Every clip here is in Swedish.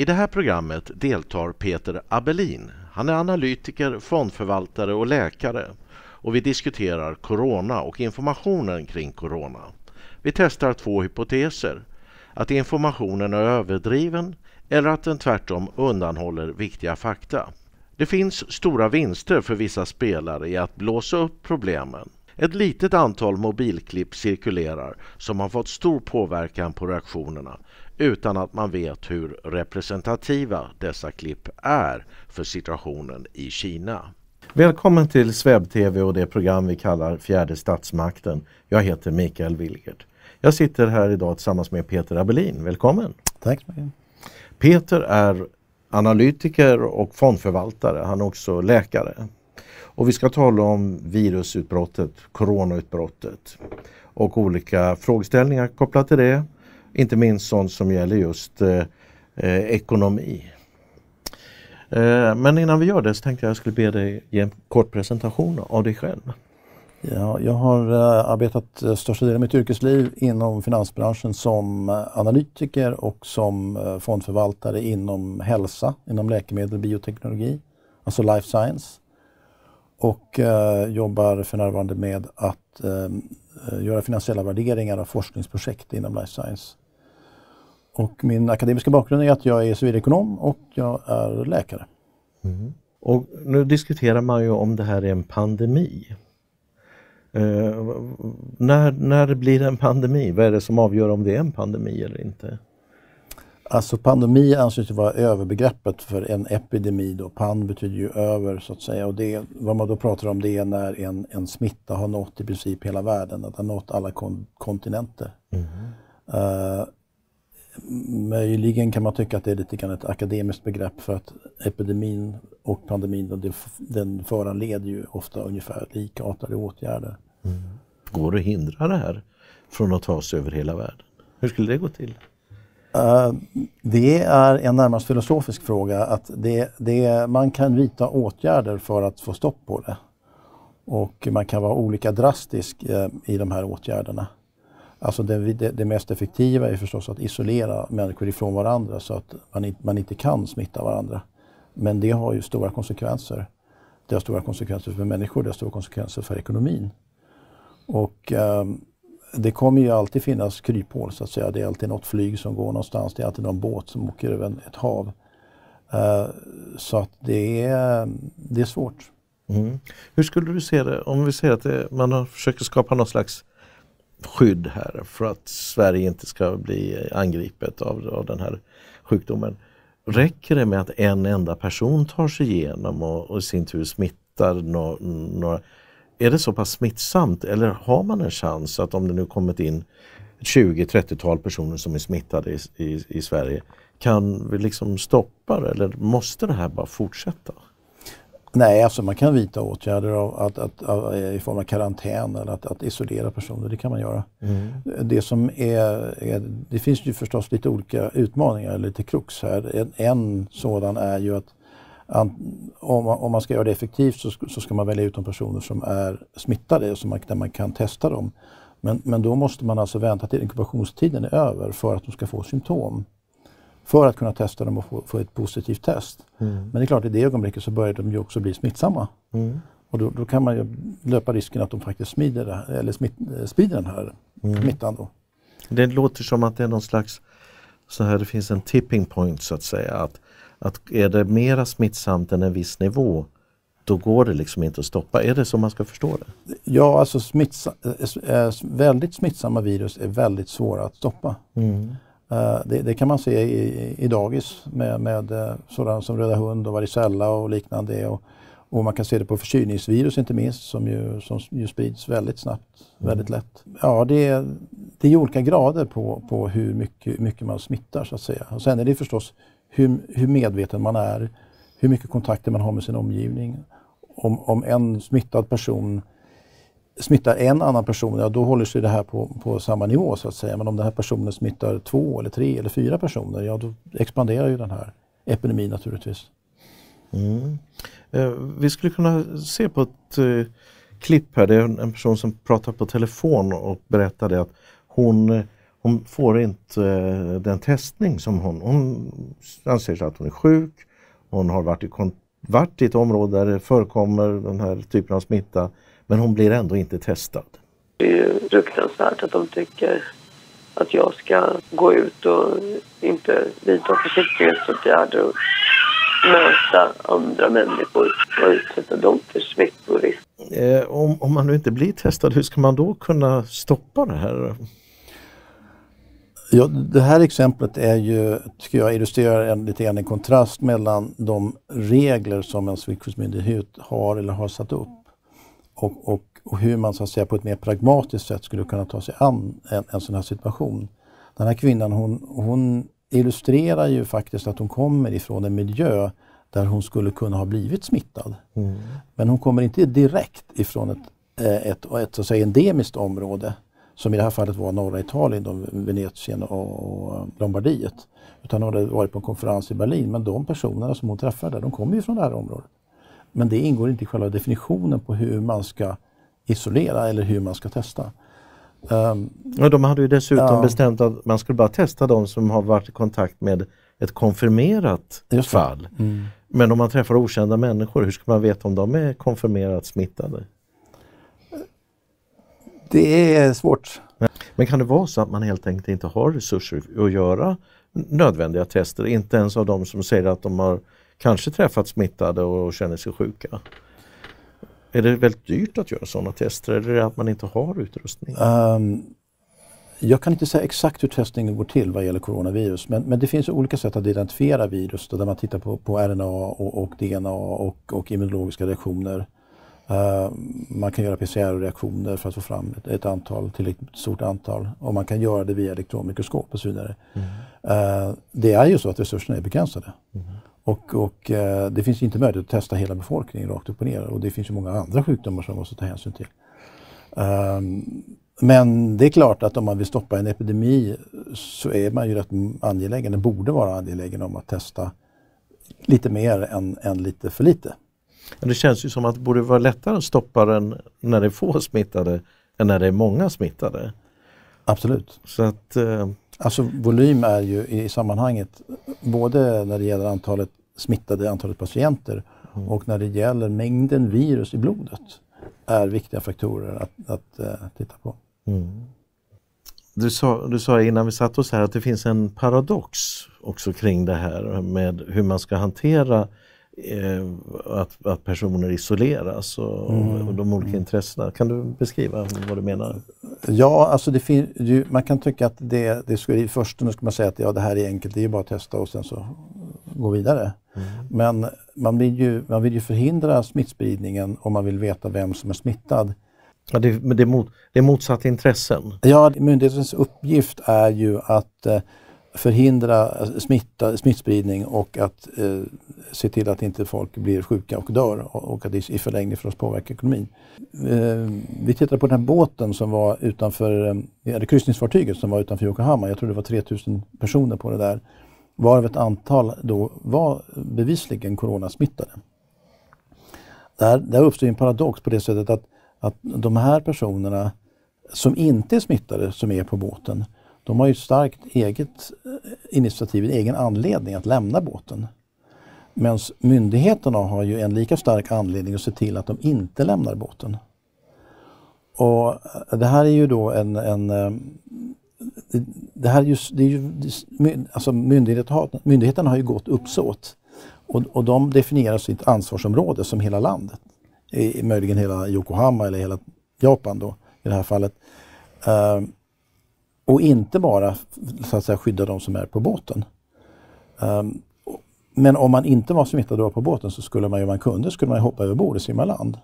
I det här programmet deltar Peter Abelin. Han är analytiker, fondförvaltare och läkare och vi diskuterar corona och informationen kring corona. Vi testar två hypoteser. Att informationen är överdriven eller att den tvärtom undanhåller viktiga fakta. Det finns stora vinster för vissa spelare i att blåsa upp problemen. Ett litet antal mobilklipp cirkulerar som har fått stor påverkan på reaktionerna utan att man vet hur representativa dessa klipp är för situationen i Kina. Välkommen till SvebTV och det program vi kallar Fjärde statsmakten. Jag heter Mikael Wilgert. Jag sitter här idag tillsammans med Peter Abelin. Välkommen! Tack så mycket. Peter är analytiker och fondförvaltare. Han är också läkare. Och vi ska tala om virusutbrottet, coronautbrottet och olika frågeställningar kopplat till det. Inte minst sånt som gäller just eh, eh, ekonomi. Eh, men innan vi gör det så tänkte jag att jag skulle be dig ge en kort presentation av dig själv. Ja, jag har eh, arbetat eh, största delen av mitt yrkesliv inom finansbranschen som eh, analytiker och som fondförvaltare inom hälsa, inom läkemedel och bioteknologi, alltså life science. Och jobbar för närvarande med att göra finansiella värderingar av forskningsprojekt inom life science. Och min akademiska bakgrund är att jag är civilekonom och jag är läkare. Mm. Och nu diskuterar man ju om det här är en pandemi. Uh, när, när blir det en pandemi? Vad är det som avgör om det är en pandemi eller inte? Alltså pandemi anses vara överbegreppet för en epidemi. Då. Pan betyder ju över så att säga. Och det, vad man då pratar om det är när en, en smitta har nått i princip hela världen, att den har nått alla kon kontinenter. Mm. Uh, möjligen kan man tycka att det är lite grann ett akademiskt begrepp för att epidemin och pandemin den föranleder ju ofta ungefär likartade åtgärder. Mm. Går det att hindra det här från att ta sig över hela världen? Hur skulle det gå till? Uh, det är en närmast filosofisk fråga. att det, det, Man kan vidta åtgärder för att få stopp på det. Och man kan vara olika drastisk uh, i de här åtgärderna. Alltså det, det, det, mest effektiva är förstås att isolera människor ifrån varandra så att man, man inte kan smitta varandra. Men det har ju stora konsekvenser. Det har stora konsekvenser för människor, det har stora konsekvenser för ekonomin. Och eh, det kommer ju alltid finnas kryphål så att säga. Det är alltid något flyg som går någonstans, det är alltid någon båt som åker över ett hav. Eh, så att det är, det är svårt. Mm. Hur skulle du se det om vi säger att det, man försöker skapa någon slags skydd här för att Sverige inte ska bli angripet av, av den här sjukdomen. Räcker det med att en enda person tar sig igenom och, och i sin tur smittar några no, är det så pass smittsamt eller har man en chans att om det nu kommit in 20-30-tal personer som är smittade i, i, i, Sverige, kan vi liksom stoppa det eller måste det här bara fortsätta? Nej, alltså man kan vidta åtgärder av, att, att, att, i form av karantän eller att, att, isolera personer, det kan man göra. Mm. Det som är, är, det finns ju förstås lite olika utmaningar, lite krux här. En, en sådan är ju att om man, om man ska göra det effektivt så, så ska man välja ut de personer som är smittade, så man, där man kan testa dem. Men, men då måste man alltså vänta till inkubationstiden är över för att de ska få symptom för att kunna testa dem och få, få ett positivt test. Mm. Men det är klart, i det ögonblicket så börjar de ju också bli smittsamma. Mm. Och då, då, kan man ju löpa risken att de faktiskt smider, det, eller smitt, sprider den här mm. smittan. Då. Det låter som att det är någon slags, så här det finns en tipping point så att säga. Att, att är det mera smittsamt än en viss nivå då går det liksom inte att stoppa. Är det så man ska förstå det? Ja, alltså smittsa, väldigt smittsamma virus är väldigt svåra att stoppa. Mm. Eh, det, det, kan man se i, i dagis med, med eh, sådana som röda hund och varicella och liknande. Och, och, man kan se det på förkylningsvirus inte minst som ju, som ju sprids väldigt snabbt, mm. väldigt lätt. Ja, det är, det är olika grader på, på hur mycket, mycket man smittar så att säga. Och sen är det förstås hur, hur medveten man är, hur mycket kontakter man har med sin omgivning. Om, om en smittad person smittar en annan person, ja då håller sig det här på, på samma nivå så att säga. Men om den här personen smittar två eller tre eller fyra personer, ja då expanderar ju den här epidemin naturligtvis. Mm. Eh, vi skulle kunna se på ett eh, klipp här, det är en person som pratar på telefon och berättade att hon, eh, hon får inte eh, den testning som hon, hon anser sig att hon är sjuk. Hon har varit i, varit i ett område där det förekommer den här typen av smitta men hon blir ändå inte testad. Det är ju fruktansvärt att de tycker att jag ska gå ut och inte vidta försiktighetsåtgärder och möta andra människor och utsätta dem för smittorisk. Eh, om, om man nu inte blir testad, hur ska man då kunna stoppa det här? Ja, det här exemplet är ju, tycker jag, illustrerar en, lite grann en kontrast mellan de regler som en smittskyddsmyndighet har eller har satt upp och, och, och, hur man så att säga på ett mer pragmatiskt sätt skulle kunna ta sig an en, en sån här situation. Den här kvinnan hon, hon illustrerar ju faktiskt att hon kommer ifrån en miljö där hon skulle kunna ha blivit smittad. Mm. Men hon kommer inte direkt ifrån ett, ett, ett, ett så att säga endemiskt område som i det här fallet var norra Italien, då, Venetien och Lombardiet. Utan hon hade varit på en konferens i Berlin. Men de personerna som hon träffade, de kommer ju från det här området. Men det ingår inte i själva definitionen på hur man ska isolera eller hur man ska testa. Um, och de hade ju dessutom ja. bestämt att man skulle bara testa de som har varit i kontakt med ett konfirmerat fall. Mm. Men om man träffar okända människor, hur ska man veta om de är konfirmerat smittade? Det är svårt. Men kan det vara så att man helt enkelt inte har resurser att göra nödvändiga tester, inte ens av de som säger att de har kanske träffat smittade och känner sig sjuka? Är det väldigt dyrt att göra sådana tester eller är det att man inte har utrustning? Um, jag kan inte säga exakt hur testningen går till vad gäller coronavirus men, men det finns olika sätt att identifiera virus då, där man tittar på, på RNA och, och DNA och, och immunologiska reaktioner. Uh, man kan göra PCR-reaktioner för att få fram ett, ett antal, tillräckligt stort antal och man kan göra det via elektronmikroskop och så vidare. Mm. Uh, det är ju så att resurserna är begränsade. Mm. Och, och uh, det finns inte möjlighet att testa hela befolkningen rakt upp och ner och det finns ju många andra sjukdomar som man måste ta hänsyn till. Ehm, men det är klart att om man vill stoppa en epidemi så är man ju rätt angelägen, den borde vara angelägen om att testa lite mer än, än lite för lite. Det känns ju som att det borde vara lättare att stoppa den när det är få smittade än när det är många smittade. Absolut. Så att, eh... Alltså volym är ju i sammanhanget både när det gäller antalet smittade, antalet patienter mm. och när det gäller mängden virus i blodet är viktiga faktorer att, att uh, titta på. Mm. Du, sa, du sa innan vi satte oss här att det finns en paradox också kring det här med hur man ska hantera eh, att, att personer isoleras och, mm. och, de olika intressena. Kan du beskriva vad du menar? Ja, alltså det fin, man kan tycka att det, det skulle, i första ska man säga att ja, det här är enkelt, det är bara att testa och sen så gå vidare. Mm. Men man vill, ju, man vill ju förhindra smittspridningen om man vill veta vem som är smittad. Ja, det, men det är, mot, det är motsatt intressen? Ja, myndighetens uppgift är ju att eh, förhindra smitta, smittspridning och att eh, se till att inte folk blir sjuka och dör och, och att det i förlängningen för oss påverkar ekonomin. Eh, vi tittade på den här båten som var utanför, eh, det kryssningsfartyget som var utanför Yokohama. Jag tror det var 3000 personer på det där. Varav ett antal då var bevisligen coronasmittade. Där, där uppstår en paradox på det sättet att att de här personerna som inte är smittade, som är på båten, de har ju starkt eget eh, initiativ, en egen anledning att lämna båten. Medan myndigheterna har ju en lika stark anledning att se till att de inte lämnar båten. Och eh, det här är ju då en, en eh, det här just, det är ju, alltså myndigheterna, har, myndigheterna har ju gått uppsåt och, och de definierar sitt ansvarsområde som hela landet i, möjligen hela Yokohama eller hela Japan då i det här fallet. Uh, och inte bara så att säga, skydda de som är på båten. Um, men om man inte var smittad och var på båten så skulle man, om man kunde, skulle man hoppa över bord och simma land.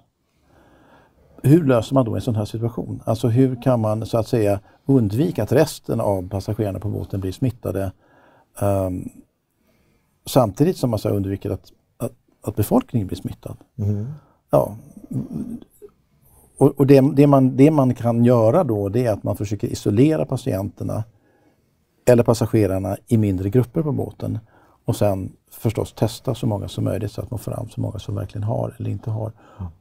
Hur löser man då en sån här situation? Alltså hur kan man så att säga undvika att resten av passagerarna på båten blir smittade um, samtidigt som man så undviker att, att, att befolkningen blir smittad? Mm ja, och, och det, det, man, det man kan göra då det är att man försöker isolera patienterna eller passagerarna i mindre grupper på båten och sen förstås testa så många som möjligt så att man får fram så många som verkligen har eller inte har.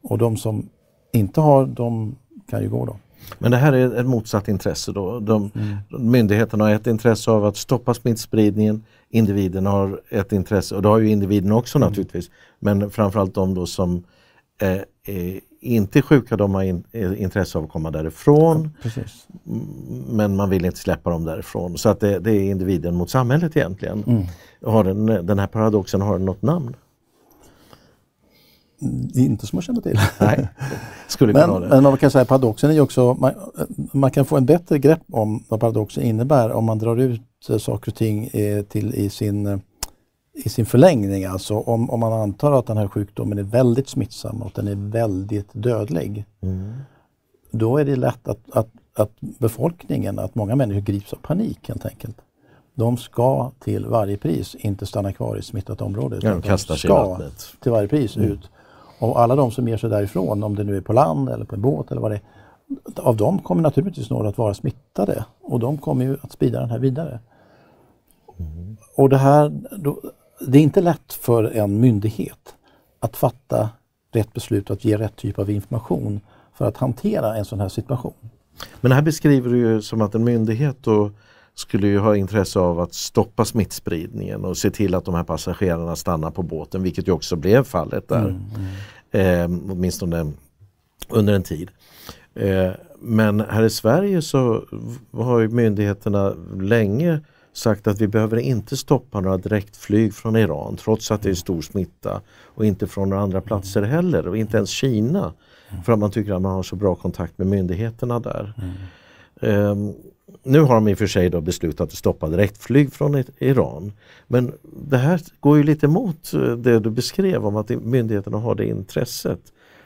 Och de som inte har, de kan ju gå då. Men det här är ett motsatt intresse då. De, mm. Myndigheterna har ett intresse av att stoppa smittspridningen. Individen har ett intresse, och det har ju individen också mm. naturligtvis, men framförallt de då som eh, är inte sjuka, de har in, intresse av att komma därifrån. Ja, men man vill inte släppa dem därifrån. Så att det, det är individen mot samhället egentligen. Mm. Har den, den här paradoxen, har den något namn? Inte som jag känner till. Nej, skulle men, men man kan säga paradoxen är ju också, man, man, kan få en bättre grepp om vad paradoxen innebär om man drar ut eh, saker och ting eh, till i sin, eh, i sin förlängning. Alltså om, om man antar att den här sjukdomen är väldigt smittsam och att den är väldigt dödlig. Mm. Då är det lätt att, att, att befolkningen, att många människor grips av panik helt enkelt. De ska till varje pris inte stanna kvar i smittat område. Ja, de kastar vattnet. till varje pris mm. ut och alla de som ger sig därifrån, om det nu är på land eller på en båt eller vad det är, av dem kommer naturligtvis några att vara smittade och de kommer ju att sprida den här vidare. Mm. Och det här, då, det är inte lätt för en myndighet att fatta rätt beslut och att ge rätt typ av information för att hantera en sån här situation. Men här beskriver du ju som att en myndighet då skulle ju ha intresse av att stoppa smittspridningen och se till att de här passagerarna stannar på båten, vilket ju också blev fallet där. Mm, mm. Eh, åtminstone under en tid. Eh, men här i Sverige så har ju myndigheterna länge sagt att vi behöver inte stoppa några direktflyg från Iran trots att det är stor smitta och inte från några andra platser heller och inte ens Kina för att man tycker att man har så bra kontakt med myndigheterna där. Mm. Um, nu har de i och för sig då beslutat att stoppa direktflyg från Iran. Men det här går ju lite emot eh, det du beskrev om att myndigheterna har det intresset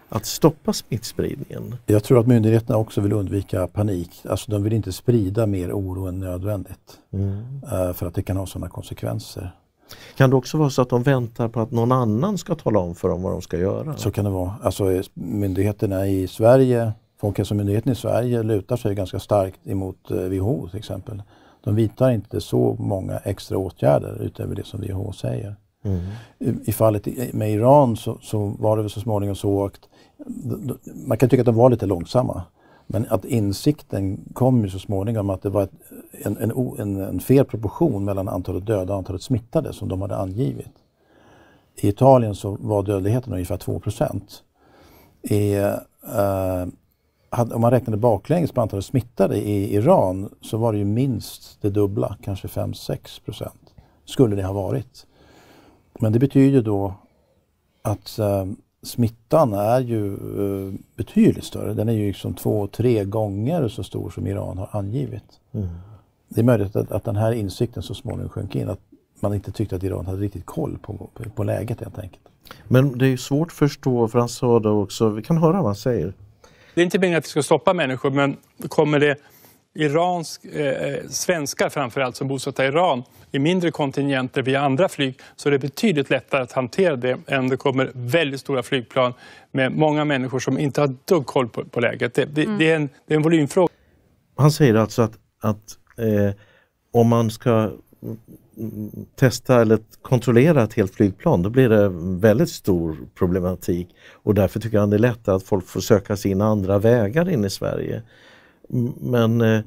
att stoppa smittspridningen. Jag tror att myndigheterna också vill undvika panik. Alltså de vill inte sprida mer oro än nödvändigt. Mm. Uh, för att det kan ha sådana konsekvenser. Kan det också vara så att de väntar på att någon annan ska tala om för dem vad de ska göra? Så kan det vara. Alltså myndigheterna i Sverige Folkhälsomyndigheten i Sverige lutar sig ganska starkt emot WHO eh, till exempel. De vidtar inte så många extra åtgärder utöver det som WHO säger. Mm. I, I fallet med Iran så, så, var det väl så småningom så att man kan tycka att de var lite långsamma. Men att insikten kom ju så småningom att det var ett, en, en, en, en fel proportion mellan antalet döda och antalet smittade som de hade angivit. I Italien så var dödligheten ungefär 2 I eh, om man räknade baklänges på antalet smittade i Iran så var det ju minst det dubbla, kanske 5-6 procent skulle det ha varit. Men det betyder då att äh, smittan är ju äh, betydligt större. Den är ju liksom två, tre gånger så stor som Iran har angivit. Mm. Det är möjligt att, att den här insikten så småningom sjönk in, att man inte tyckte att Iran hade riktigt koll på, på, på läget helt enkelt. Men det är svårt att förstå, för han sa det också, vi kan höra vad han säger. Det är inte meningen att vi ska stoppa människor, men kommer det iransk, eh, eh, svenskar framförallt som bosatta i Iran i mindre kontingenter via andra flyg så är det betydligt lättare att hantera det än det kommer väldigt stora flygplan med många människor som inte har dugg koll på, på läget. Det, det, mm. det, är en, det är en volymfråga. Han säger alltså att, att eh, om man ska testa eller kontrollera ett helt flygplan då blir det väldigt stor problematik och därför tycker han det är lättare att folk får söka sig in andra vägar in i Sverige. Men eh,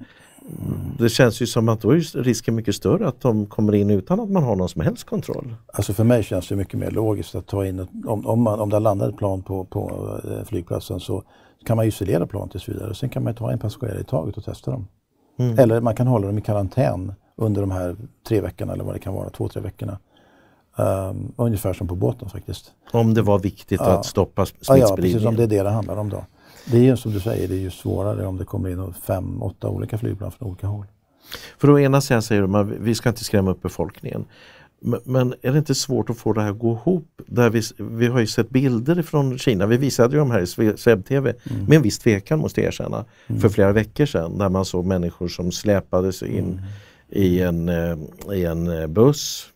det känns ju som att då är risken mycket större att de kommer in utan att man har någon som helst kontroll. Alltså för mig känns det mycket mer logiskt att ta in, ett, om, om, man, om det landar ett plan på, på eh, flygplatsen så kan man isolera planet tills vidare. Sen kan man ta en passagerare i taget och testa dem. Mm. Eller man kan hålla dem i karantän under de här tre veckorna eller vad det kan vara, två, tre veckorna. Um, ungefär som på båten faktiskt. Om det var viktigt ja. att stoppa smittspridningen? Ja, precis om det är det det handlar om då. Det är ju som du säger, det är ju svårare om det kommer in fem, åtta olika flygplan från olika håll. För å ena sidan säger de att vi ska inte skrämma upp befolkningen. Men är det inte svårt att få det här att gå ihop? Där vi, vi har ju sett bilder från Kina, vi visade ju dem här i SvebTV mm. med en viss tvekan måste jag erkänna, mm. för flera veckor sedan där man såg människor som släpades in mm i en, eh, i en eh, buss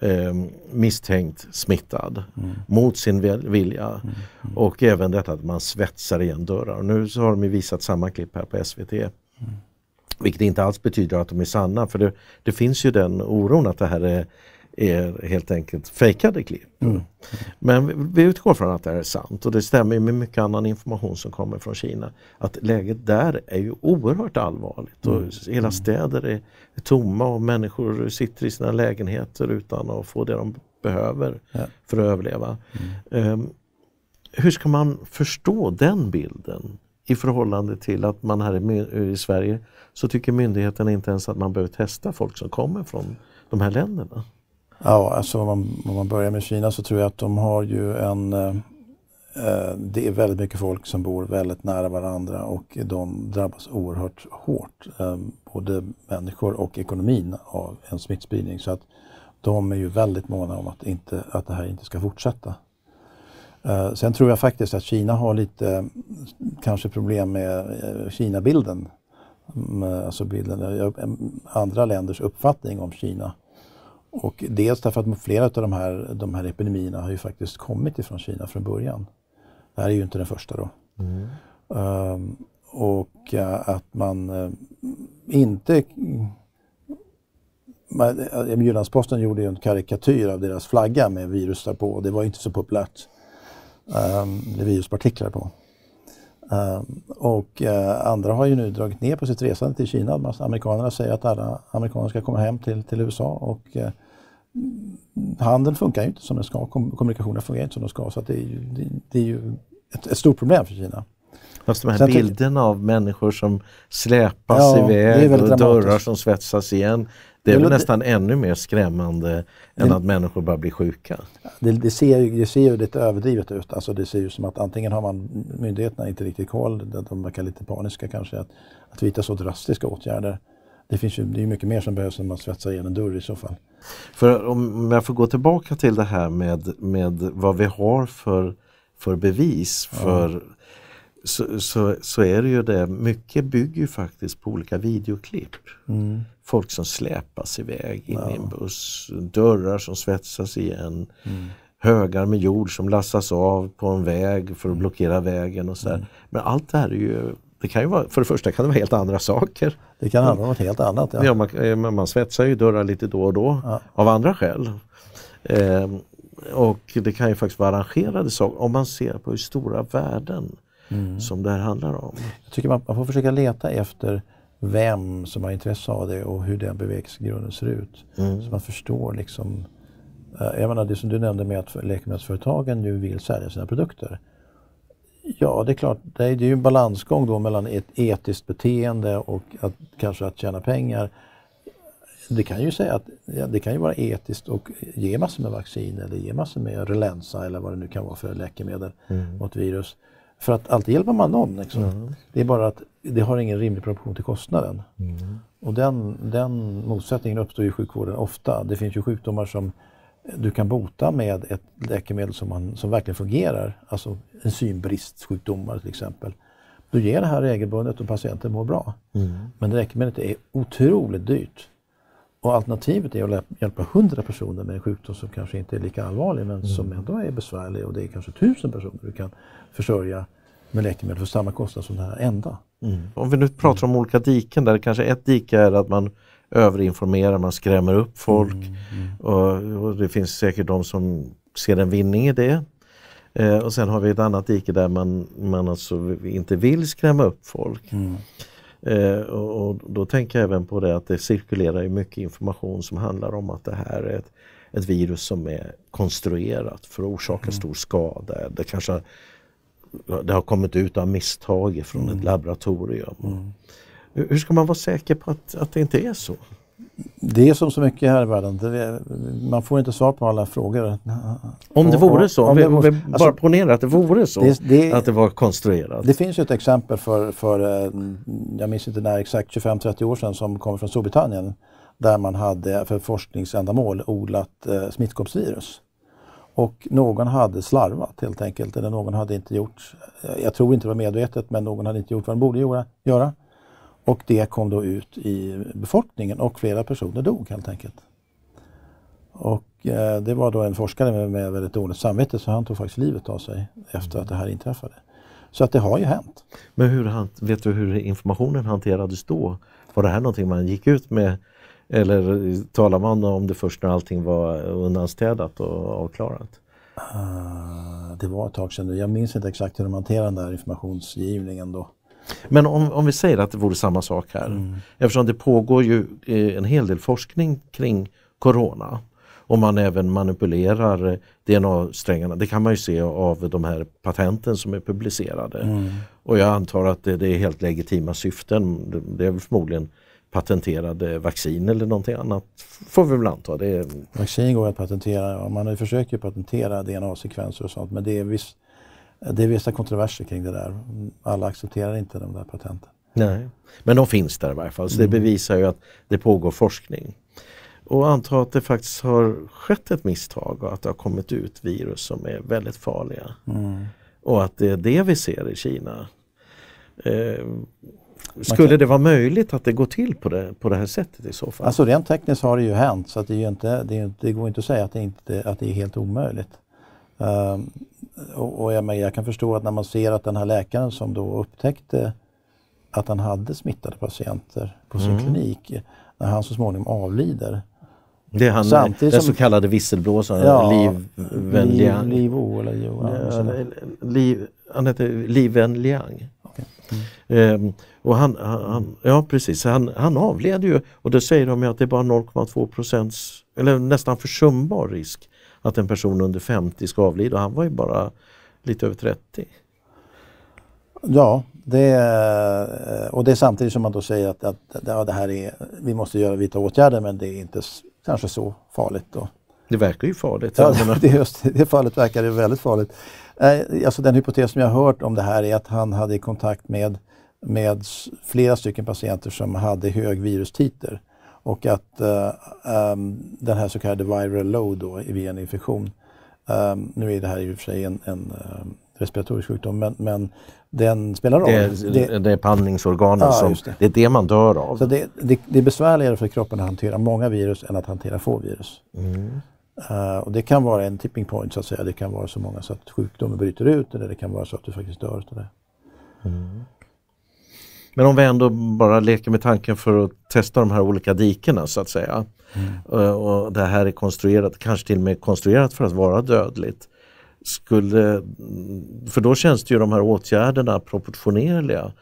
eh, misstänkt smittad mm. mot sin vilja. Mm. Mm. Och även detta att man svetsar igen dörrar. Nu så har de visat samma klipp här på SVT. Mm. Vilket inte alls betyder att de är sanna för det, det finns ju den oron att det här är är helt enkelt fejkade klipp. Mm. Men vi utgår från att det är sant och det stämmer med mycket annan information som kommer från Kina. Att läget där är ju oerhört allvarligt och mm. hela städer är, tomma och människor sitter i sina lägenheter utan att få det de behöver ja. för att överleva. Mm. Um, hur ska man förstå den bilden i förhållande till att man här i, i Sverige så tycker myndigheterna inte ens att man behöver testa folk som kommer från de här länderna? Ja, alltså om man, om man börjar med Kina så tror jag att de har ju en eh, eh, det är väldigt mycket folk som bor väldigt nära varandra och de drabbas oerhört hårt, eh, både människor och ekonomin av en smittspridning. Så att de är ju väldigt måna om att, inte, att det här inte ska fortsätta. Eh, sen tror jag faktiskt att Kina har lite eh, kanske problem med eh, Kina-bilden. Mm, alltså bilden, eh, andra länders uppfattning om Kina. Och dels därför att flera av de här, de här epidemierna har ju faktiskt kommit ifrån Kina från början. Det här är ju inte den första då. Mm. Um, och uh, att man uh, inte... Jyllandsposten gjorde ju en karikatyr av deras flagga med virus där på och det var inte så populärt. Um, det är viruspartiklar på. Um, och uh, andra har ju nu dragit ner på sitt resande till Kina. Amerikanerna säger att alla amerikaner ska komma hem till, till USA och uh, handeln funkar ju inte som den ska, kommunikationen fungerar inte som den ska så det är ju, det, det är ju ett, ett, stort problem för Kina. Fast de här bilderna av människor som släpas ja, iväg och dörrar som svetsas igen. Det är väl det, nästan ännu mer skrämmande det, än att människor bara blir sjuka. Det, det, ser ju, det ser ju lite överdrivet ut. Alltså det ser ju som att antingen har man myndigheterna inte riktigt koll, de verkar lite paniska kanske, att, att vidta så drastiska åtgärder. Det finns ju det är mycket mer som behövs än att svetsa igen en dörr i så fall. För om jag får gå tillbaka till det här med, med vad vi har för, för bevis för ja. Så, så, så, är det ju det, mycket bygger ju faktiskt på olika videoklipp. Mm. Folk som släpas iväg in ja. i en buss, dörrar som svetsas igen. Mm. Högar med jord som lastas av på en väg för att mm. blockera vägen och så mm. Men allt det här är ju det kan ju vara, för det första kan det vara helt andra saker. Det kan handla om något helt annat. Ja. ja man, eh, man svetsar ju dörrar lite då och då ja. av andra skäl. Eh, och det kan ju faktiskt vara arrangerade saker om man ser på hur stora värden mm. som det här handlar om. Jag tycker man, man, får försöka leta efter vem som har intresse av det och hur den bevekelsegrunden ser ut. Mm. Så man förstår liksom eh, jag menar det som du nämnde med att läkemedelsföretagen nu vill sälja sina produkter. Ja, det är klart. Det är ju en balansgång då mellan ett etiskt beteende och att, kanske att tjäna pengar. Det kan ju säga att ja, det kan ju vara etiskt och ge massor med vaccin eller ge massor med Relenza eller vad det nu kan vara för läkemedel mm. mot virus. För att alltid hjälper man någon. Liksom. Mm. Det är bara att det har ingen rimlig proportion till kostnaden. Mm. Och den, den motsättningen uppstår i sjukvården ofta. Det finns ju sjukdomar som du kan bota med ett läkemedel som, man, som verkligen fungerar, alltså enzymbristsjukdomar till exempel. Du ger det här regelbundet och patienten mår bra. Mm. Men läkemedlet är otroligt dyrt. Och alternativet är att hjälpa 100 personer med en sjukdom som kanske inte är lika allvarlig men mm. som ändå är besvärlig och det är kanske 1000 personer du kan försörja med läkemedel för samma kostnad som det här enda. Mm. Om vi nu pratar om olika diken där kanske ett dike är att man överinformerar, man skrämmer upp folk. Mm, mm. Och, och, det finns säkert de som ser en vinning i det. Eh, och sen har vi ett annat dike där man, man alltså inte vill skrämma upp folk. Eh, och, och, då tänker jag även på det att det cirkulerar mycket information som handlar om att det här är ett, ett virus som är konstruerat för att orsaka mm. stor skada. Det kanske det har kommit ut av misstag från ett mm. laboratorium. Mm. Hur ska man vara säker på att, att det inte är så? Det är som så mycket här i världen. Är, man får inte svar på alla frågor. Om det vore så, om det vore, bara alltså, ponera att det vore så, det, det, att det var konstruerat. Det finns ju ett exempel för, för eh, jag minns inte när exakt, 25-30 år sedan som kommer från Storbritannien. Där man hade för forskningsändamål odlat eh, smittkoppsvirus. Och någon hade slarvat helt enkelt, eller någon hade inte gjort, jag tror inte det var medvetet, men någon hade inte gjort vad den borde göra. Och det kom då ut i befolkningen och flera personer dog helt enkelt. Och eh, det var då en forskare med, med väldigt dåligt samvete så han tog faktiskt livet av sig efter att det här inträffade. Så att det har ju hänt. Men hur, vet du hur informationen hanterades då? Var det här någonting man gick ut med Eller talar man om det först när allting var undanstädat och avklarat? Uh, det var ett tag sedan Jag minns inte exakt hur de hanterade den där informationsgivningen då. Men om, om vi säger att det vore samma sak här. Mm. Eftersom det pågår ju eh, en hel del forskning kring Corona och man även manipulerar DNA-strängarna. Det kan man ju se av de här patenten som är publicerade. Mm. Och jag antar att det, det, är helt legitima syften. Det är förmodligen patenterade vaccin eller någonting annat. Får vi väl anta. Det är... Vaccin går att patentera. Man försöker patentera DNA-sekvenser och sånt men det är, viss, det är vissa kontroverser kring det där. Alla accepterar inte de där patenten. Nej, men de finns där i varje fall. Så mm. det bevisar ju att det pågår forskning. Och anta att det faktiskt har skett ett misstag och att det har kommit ut virus som är väldigt farliga. Mm. Och att det är det vi ser i Kina. Eh, skulle det vara möjligt att det går till på det, på det här sättet i så fall? Alltså rent tekniskt har det ju hänt så att det, inte, det, det går inte att säga att det, inte, att det är helt omöjligt. Um, och, och jag, jag kan förstå att när man ser att den här läkaren som då upptäckte att han hade smittade patienter på sin mm. klinik, när han så småningom avlider, det är han, Samtidigt den som, så kallade visselblåsaren, ja, Liv Wen Liang. Liv O eller Jo. Liv, han heter Liv Wen Liang. Okay. Mm. Um, och han, han, ja precis, han, han avled ju och då säger de att det är bara 0,2 procents, eller nästan försumbar risk att en person under 50 ska avlida och han var ju bara lite över 30. Ja, det, och det är samtidigt som man då säger att, att ja, det här är, vi måste göra vita åtgärder men det är inte kanske så farligt. Då. Det verkar ju farligt. Ja, det, just, det fallet verkar det väldigt farligt. Eh, alltså den hypotes som jag har hört om det här är att han hade kontakt med, med flera stycken patienter som hade hög virustiter och att uh, um, den här så kallade viral load då, vid en infektion, um, nu är det här i och för sig en, en um, respiratorisk sjukdom, men, men den spelar roll. Det är, det, det är pannningsorganen ja, som, det. det. är det man dör av. Så det, det, det, är besvärligare för kroppen att hantera många virus än att hantera få virus. Mm. Uh, och det kan vara en tipping point så att säga. Det kan vara så många så att sjukdomen bryter ut eller det kan vara så att du faktiskt dör av det. Mm. Men om vi ändå bara leker med tanken för att testa de här olika dikena så att säga. Mm. Uh, och det här är konstruerat, kanske till och med konstruerat för att vara dödligt skulle, för då känns det ju de här åtgärderna proportionerliga.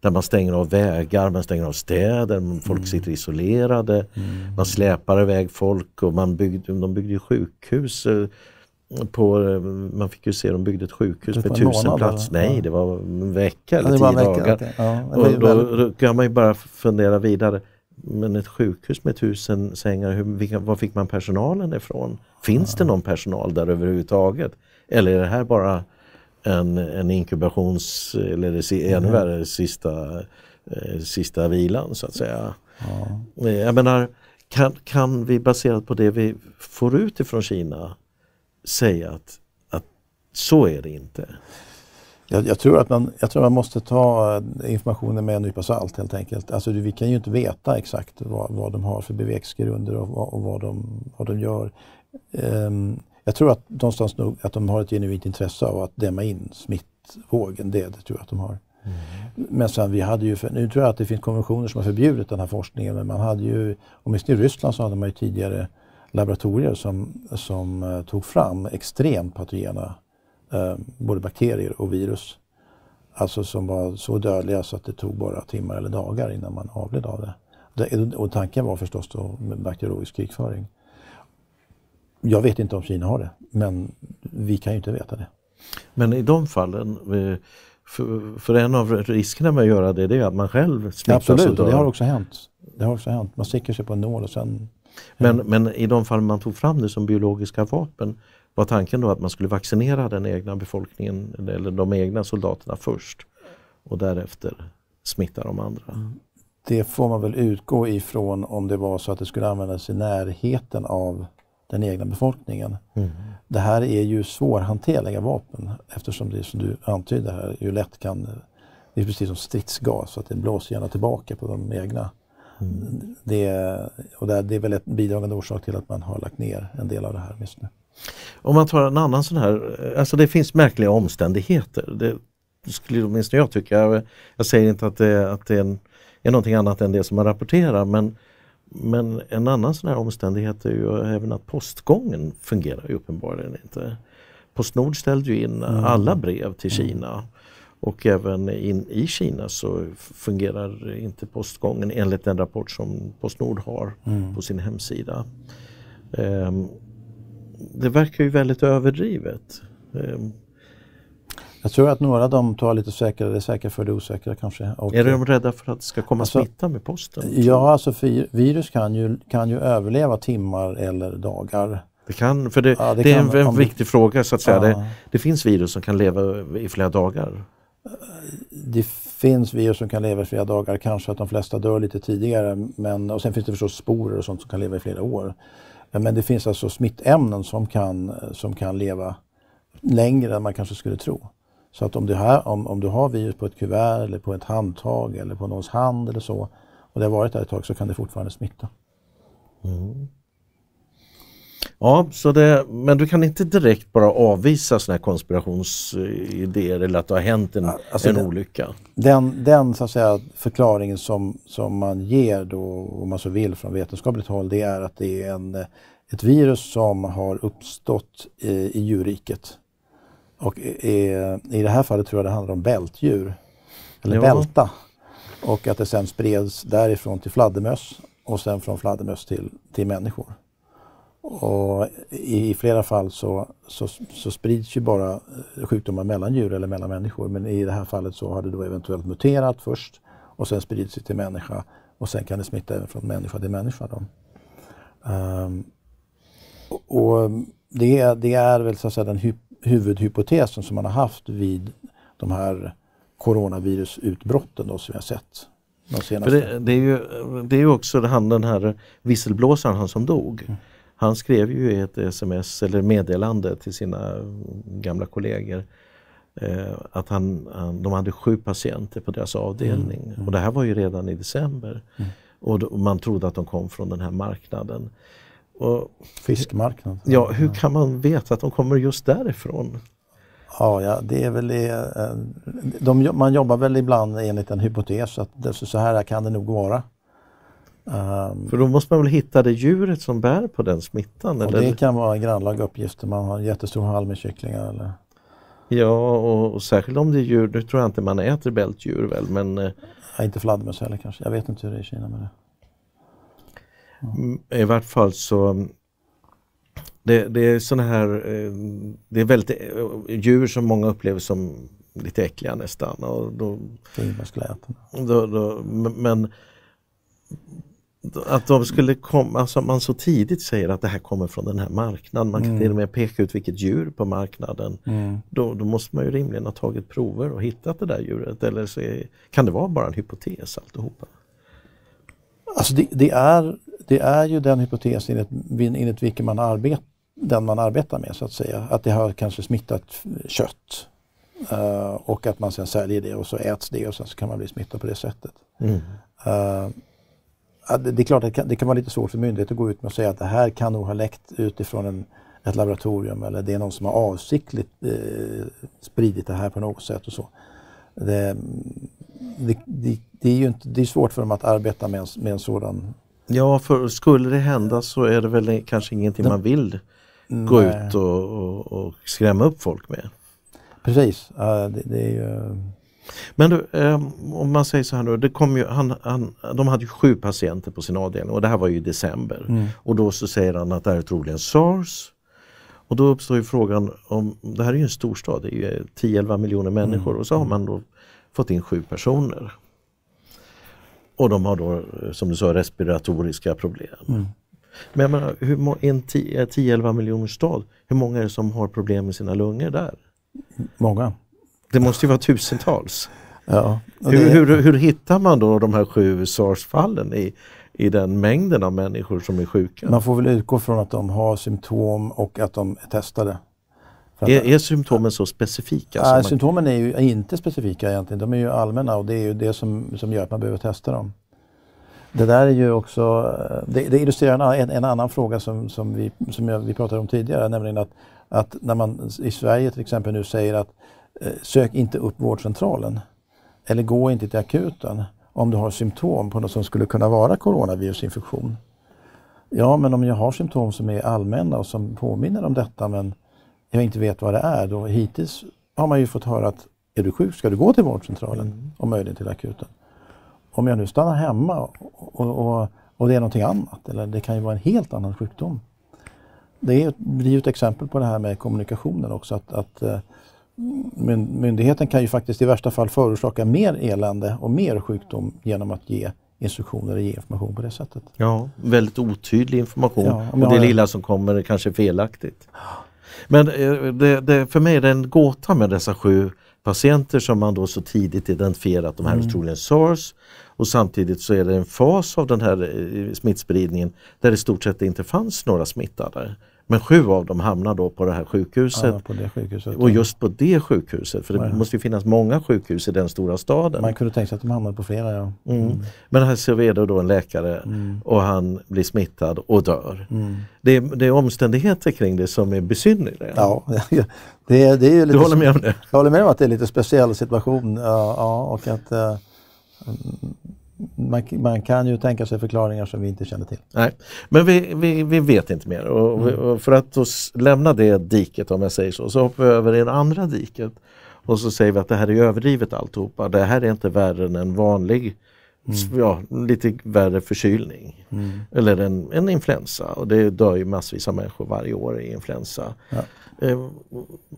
Där man stänger av vägar, man stänger av städer, folk mm. sitter isolerade. Mm. Man släpar iväg folk och man byggde, de byggde sjukhus. Eh, på, man fick ju se, de byggde ett sjukhus med tusen plats. Nej, det var en vecka eller ja, tio dagar. Okay. Ja, och då, då, kan man ju bara fundera vidare. Men ett sjukhus med tusen sängar, hur, vilka, var fick man personalen ifrån? Finns ja. det någon personal där överhuvudtaget? Eller är det här bara en, en inkubations eller det, ännu värre sista, eh, sista vilan så att säga. Ja. Eh, jag menar, kan, kan vi baserat på det vi får ut ifrån Kina säga att, att så är det inte? Jag, jag, tror att man, jag tror man måste ta eh, informationen med en nypa salt helt enkelt. Alltså, vi kan ju inte veta exakt vad, vad de har för bevekelsegrunder och, och vad, de, vad de gör. Um, jag tror att någonstans nog att de har ett genuint intresse av att dämma in smittvågen. Det, det tror jag att de har. Mm. Men sen vi hade ju, nu tror jag att det finns konventioner som har förbjudit den här forskningen, men man hade ju, åtminstone i Ryssland så hade man ju tidigare laboratorier som, som uh, tog fram extremt patogena uh, både bakterier och virus. Alltså som var så dödliga så att det tog bara timmar eller dagar innan man avled av det. det och tanken var förstås då bakteriologisk krigföring. Jag vet inte om Kina har det, men vi kan ju inte veta det. Men i de fallen, eh, för, för en av riskerna med att göra det, det är att man själv smittas. Absolut, och det har också hänt. Det har också hänt. Man sticker sig på en nål och sen... Men, men i de fall man tog fram det som biologiska vapen, var tanken då att man skulle vaccinera den egna befolkningen eller de egna soldaterna först och därefter smitta de andra? Mm. Det får man väl utgå ifrån om det var så att det skulle användas i närheten av den egna befolkningen. Mm. Det här är ju svårhanterliga vapen eftersom det som du antyder här ju lätt kan, det är precis som stridsgas, så att det blåser gärna tillbaka på de egna. Mm. Det, och det, det är väl ett bidragande orsak till att man har lagt ner en del av det här just nu. Om man tar en annan sån här, alltså det finns märkliga omständigheter. Det skulle åtminstone jag tycka. Jag säger inte att det, att det är, en, är någonting annat än det som man rapporterar men men en annan sån här omständighet är ju även att postgången fungerar uppenbarligen inte. Postnord ställde ju in mm. alla brev till mm. Kina och även in i Kina så fungerar inte postgången enligt den rapport som Postnord har mm. på sin hemsida. Um, det verkar ju väldigt överdrivet. Um, jag tror att några av dem tar lite säkrare, det är säkert för det osäkra kanske. Och, är de rädda för att det ska komma alltså, smitta med posten? Ja, alltså virus kan ju, kan ju överleva timmar eller dagar. Det, kan, för det, ja, det, det kan, är en, en viktig fråga så att säga. Ja. Det, det, finns virus som kan leva i flera dagar. Det finns virus som kan leva i flera dagar, kanske att de flesta dör lite tidigare. Men, och sen finns det förstås sporer och sånt som kan leva i flera år. Men det finns alltså smittämnen som kan, som kan leva längre än man kanske skulle tro. Så att om du, har, om, om du har virus på ett kuvert eller på ett handtag eller på någons hand eller så och det har varit där ett tag så kan det fortfarande smitta. Mm. Ja, så det, men du kan inte direkt bara avvisa sådana här konspirationsidéer eller att det har hänt en, alltså en den, olycka? Den, den så att säga, förklaringen som, som man ger då, om man så vill, från vetenskapligt håll, det är att det är en, ett virus som har uppstått i, i djurriket. Och i, i det här fallet tror jag det handlar om bältdjur, eller ja. bälta. Och att det sen spreds därifrån till fladdermöss och sen från fladdermöss till, till människor. Och i, i flera fall så, så, så, sprids ju bara eh, sjukdomar mellan djur eller mellan människor. Men i det här fallet så har det då eventuellt muterat först och sen sprids det till människa och sen kan det smitta även från människa till människa. Då. Um, och det, det, är väl så att säga den hy huvudhypotesen som man har haft vid de här coronavirusutbrotten då, som vi har sett. De För det, det, är ju, det är ju också han den här visselblåsaren, han som dog. Mm. Han skrev ju ett sms eller meddelande till sina gamla kollegor eh, att han, han, de hade sju patienter på deras avdelning. Mm. Mm. Och det här var ju redan i december. Mm. Och, då, och, man trodde att de kom från den här marknaden. Och, Fiskmarknad. Ja, hur kan man veta att de kommer just därifrån? Ja, ja det är väl eh, de, man jobbar väl ibland enligt en hypotes att det, så här kan det nog vara. Um, För då måste man väl hitta det djuret som bär på den smittan? Eller? Det kan vara en grannlaga uppgift. Man har jättestor hall med kycklingar. Eller? Ja, och, och, särskilt om det är djur. Nu tror jag inte man äter bältdjur väl, men... Eh, ja, inte fladdermöss heller kanske. Jag vet inte hur det är i Kina med det. Ja. I vart fall så det, det är såna här, eh, det är väldigt eh, djur som många upplever som lite äckliga nästan. Och då, då, då, men att de skulle komma, alltså man så tidigt säger att det här kommer från den här marknaden. Man kan mm. till och med peka ut vilket djur på marknaden. Mm. Då, då, måste man ju rimligen ha tagit prover och hittat det där djuret. Eller så är, kan det vara bara en hypotes alltihopa? Alltså det, det, är, det är ju den hypotes enligt, enligt vilken man arbetar, den man arbetar med så att säga. Att det har kanske smittat kött. Uh, och att man sen säljer det och så äts det och sen så kan man bli smittad på det sättet. Mm. Uh, det är klart att det kan, det kan vara lite svårt för myndigheter att gå ut med och säga att det här kan nog ha läckt utifrån en, ett laboratorium eller det är någon som har avsiktligt eh, spridit det här på något sätt och så. Det, det, det, det är ju inte, det är svårt för dem att arbeta med en, med en sådan... Ja, för skulle det hända så är det väl kanske ingenting man vill gå Nej. ut och, och, och, skrämma upp folk med. Precis, uh, det, är ju... Men du, eh, om man säger så här nu, det kom ju, han, han, de hade ju sju patienter på sin avdelning och det här var ju i december. Mm. Och då så säger han att det här är troligen SARS. Och då uppstår ju frågan om, det här är ju en storstad, det är ju 10-11 miljoner människor mm. och så har man då fått in sju personer. Och de har då, som du sa, respiratoriska problem. Mm. Men jag menar, hur, en 10-11 miljoner stad, hur många är det som har problem med sina lungor där? Många. Det måste ju vara tusentals. Ja, hur, hur, hur, hittar man då de här sju SARS-fallen i, i den mängden av människor som är sjuka? Man får väl utgå från att de har symptom och att de är testade. Är, är, symptomen så specifika? Nej, man... symptomen är ju inte specifika egentligen. De är ju allmänna och det är ju det som, som gör att man behöver testa dem. Det där är ju också, det, det illustrerar en, en, annan fråga som, som, vi, som jag, vi pratade om tidigare, nämligen att, att när man i Sverige till exempel nu säger att sök inte upp vårdcentralen. Eller gå inte till akuten. om du har symptom på något som skulle kunna vara coronavirusinfektion. Ja, men om jag har symptom som är allmänna och som påminner om detta men jag inte vet vad det är, då hittills har man ju fått höra att är du sjuk ska du gå till vårdcentralen mm. och möjligen till akuten. Om jag nu stannar hemma och, och, och, och, det är någonting annat, eller det kan ju vara en helt annan sjukdom. Det blir ju ett exempel på det här med kommunikationen också, att, att eh, myndigheten kan ju faktiskt i värsta fall förorsaka mer elände och mer sjukdom genom att ge instruktioner och ge information på det sättet. Ja, väldigt otydlig information ja, och det lilla som kommer är kanske felaktigt. Men eh, det, det, för mig är det en gåta med dessa sju patienter som man då så tidigt identifierat, de här mm. är troligen SARS och samtidigt så är det en fas av den här eh, smittspridningen där det i stort sett inte fanns några smittade. Men sju av dem hamnar då på det här sjukhuset. Ja, på det sjukhuset och just på det sjukhuset, för det ja. måste ju finnas många sjukhus i den stora staden. Man kunde tänka sig att de hamnade på flera, ja. Mm. Mm. Men här ser vi då en läkare mm. och han blir smittad och dör. Mm. Det, är, det är omständigheter kring det som är besynnerliga. Ja, det, är, det är lite, du håller med om det? Jag håller med om att det är en lite speciell situation. Ja, och att uh, man, man, kan ju tänka sig förklaringar som vi inte känner till. Nej, men vi, vi, vi vet inte mer och, mm. och för att lämna det diket om jag säger så, så hoppar vi över i det andra diket och så säger vi att det här är överdrivet alltihopa. Det här är inte värre än en vanlig, mm. ja, lite värre förkylning. Mm. Eller en, en influensa och det dör ju massvis av människor varje år i influensa. Ja. Eh,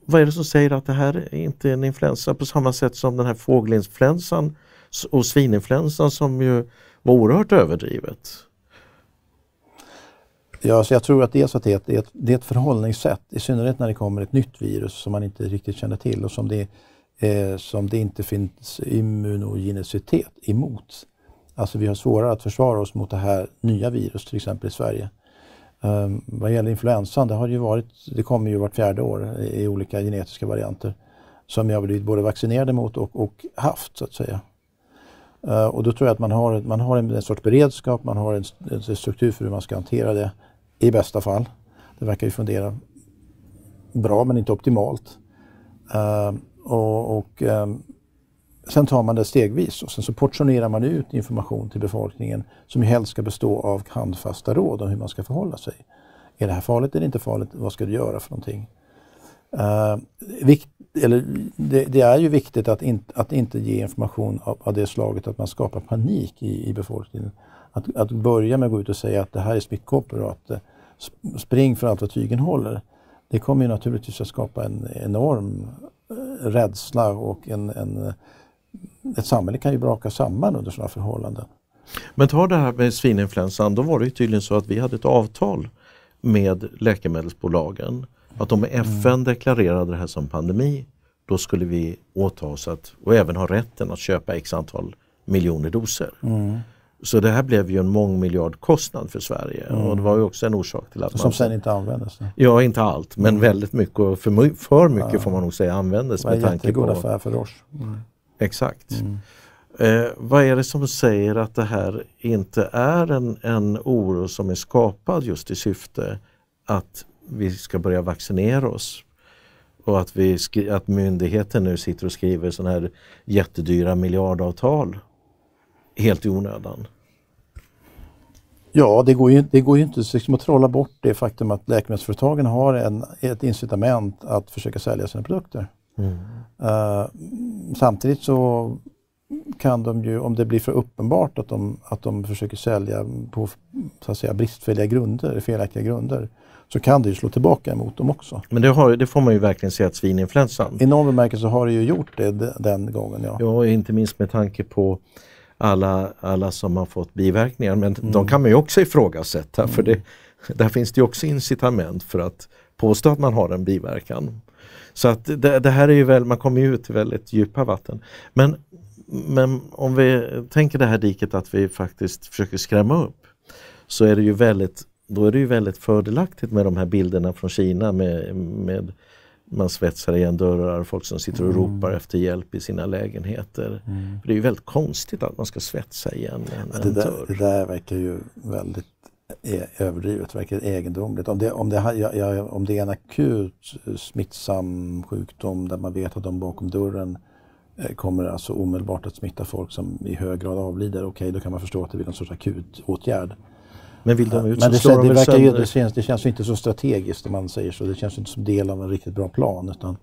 vad är det som säger att det här är inte en influensa på samma sätt som den här fågelinfluensan och svininfluensan som ju var oerhört överdrivet. Ja, så jag tror att det är, att det, är ett, det, är ett, det är ett förhållningssätt, i synnerhet när det kommer ett nytt virus som man inte riktigt känner till och som det, eh, som det inte finns immunogenicitet emot. Alltså vi har svårare att försvara oss mot det här nya virus, till exempel i Sverige. Um, vad gäller influensan, det, har ju varit, det kommer ju vart fjärde år i, i olika genetiska varianter som jag har blivit både vaccinerade mot och, och haft, så att säga. Eh, och då tror jag att man har, man har en, en sorts beredskap, man har en, en, struktur för hur man ska hantera det i bästa fall. Det verkar ju fundera bra men inte optimalt. Uh, och, och um, Sen tar man det stegvis och sen så portionerar man ut information till befolkningen som helst ska bestå av handfasta råd om hur man ska förhålla sig. Är det här farligt eller inte farligt? Vad ska du göra för någonting? Uh, vikt, eller, det, det, är ju viktigt att, in, att inte ge information av, av, det slaget att man skapar panik i, i befolkningen. Att, att börja med att gå ut och säga att det här är smittkoppor och att spring för allt vad tygen håller. Det kommer ju naturligtvis att skapa en enorm eh, rädsla och en, en, ett samhälle kan ju braka samman under sådana förhållanden. Men ta det här med svininfluensan, då var det tydligen så att vi hade ett avtal med läkemedelsbolagen att om FN mm. deklarerade det här som pandemi, då skulle vi åta oss att, och även ha rätten att köpa x antal miljoner doser. Mm. Så det här blev ju en mångmiljardkostnad för Sverige mm. och det var ju också en orsak till att Som man... sen inte användes? Ja, inte allt, men mm. väldigt mycket och för, för mycket ja. får man nog säga användes. Det var en jättegod affär för Roche. Mm. Exakt. Mm. Eh, vad är det som säger att det här inte är en, en oro som är skapad just i syfte att vi ska börja vaccinera oss. Och att, vi att myndigheten nu sitter och skriver sådana här jättedyra miljardavtal helt i onödan. Ja, det går ju, det går ju inte liksom att trolla bort det faktum att läkemedelsföretagen har en, ett incitament att försöka sälja sina produkter. Mm. Uh, samtidigt så kan de ju, om det blir för uppenbart att de, att de försöker sälja på så att säga, bristfälliga grunder, felaktiga grunder, så kan det ju slå tillbaka emot dem också. Men det, har, det får man ju verkligen se att svininfluensan. I någon bemärkelse har det ju gjort det den gången. Ja, ja inte minst med tanke på alla, alla som har fått biverkningar. Men mm. de kan man ju också ifrågasätta mm. för det, där finns det ju också incitament för att påstå att man har en biverkan. Så att det, det här är ju väl, man kommer ju ut i väldigt djupa vatten. Men, men om vi tänker det här diket att vi faktiskt försöker skrämma upp så är det ju väldigt då är det ju väldigt fördelaktigt med de här bilderna från Kina med, med man svetsar igen dörrar, folk som sitter och mm. ropar efter hjälp i sina lägenheter. Mm. För Det är ju väldigt konstigt att man ska svetsa igen en, ja, det, där, dörr. det där verkar ju väldigt e överdrivet, verkar egendomligt. Om det, om, det, ja, ja, om det är en akut smittsam sjukdom där man vet att de bakom dörren eh, kommer alltså omedelbart att smitta folk som i hög grad avlider. Okej, okay, då kan man förstå att det blir en sorts akut åtgärd. Men vill de ut Men det, slår det, de verkar ju, det, känns, det känns inte så strategiskt om man säger så. Det känns inte som del av en riktigt bra plan. Utan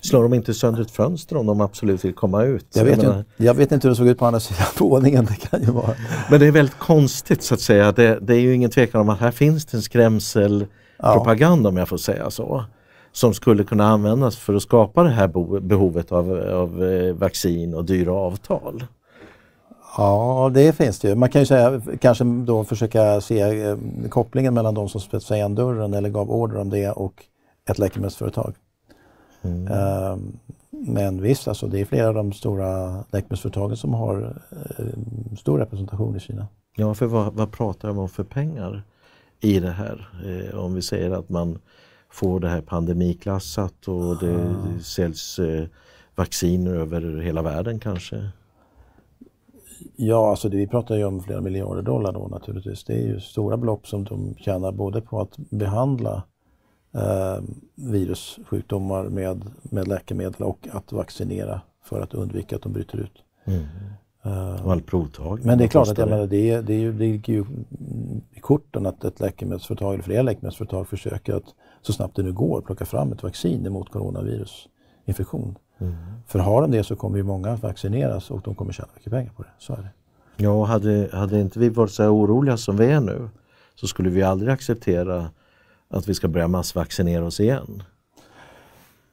Slår de inte sönder ett fönster om de absolut vill komma ut? jag, vet inte, jag vet inte hur det såg ut på andra sidan våningen. Det kan ju vara. Men det är väldigt konstigt så att säga. Det, det är ju ingen tvekan om att här finns det en skrämselpropaganda om jag får säga så. Som skulle kunna användas för att skapa det här behovet av, av eh, vaccin och dyra avtal. Ja, det finns det ju. Man kan ju säga, kanske då försöka se eh, kopplingen mellan de som spetsade igen dörren eller gav order om det och ett läkemedelsföretag. Eh, men visst, alltså det är flera av de stora läkemedelsföretagen som har eh, stor representation i Kina. Ja, för vad, vad pratar de om för pengar i det här? Eh, om vi säger att man får det här pandemiklassat och det säljs eh, vacciner över hela världen kanske. Ja, alltså det, vi pratar ju om flera miljarder dollar då naturligtvis. Det är ju stora belopp som de tjänar både på att behandla eh, virussjukdomar med, med läkemedel och att vaccinera för att undvika att de bryter ut. Eh, Och all provtagning. Men det är klart att jag menar, det, är, det, är ju, det ligger ju i korten att ett läkemedelsföretag eller flera läkemedelsföretag försöker att så snabbt det nu går plocka fram ett vaccin mot coronavirusinfektion. För har de det så kommer ju många att vaccineras och de kommer tjäna mycket pengar på det. Så är det. Ja, hade, hade inte vi varit så här oroliga som vi är nu så skulle vi aldrig acceptera att vi ska börja massvaccinera oss igen.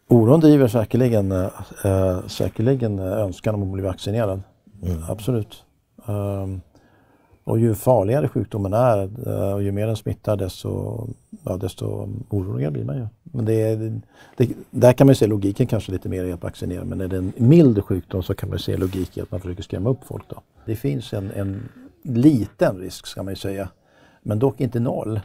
Oron driver säkerligen, äh, säkerligen önskan om att bli vaccinerad. Absolut. Ehm, och ju farligare sjukdomen är eh, och ju mer den smittar desto, ja, desto oroligare blir man ju. Men det, det, där kan man ju se logiken kanske lite mer i att vaccinera men är det en mild sjukdom så kan man se logik i att man försöker skrämma upp folk. Då. Det finns en, en liten risk ska man ju säga, men dock inte noll,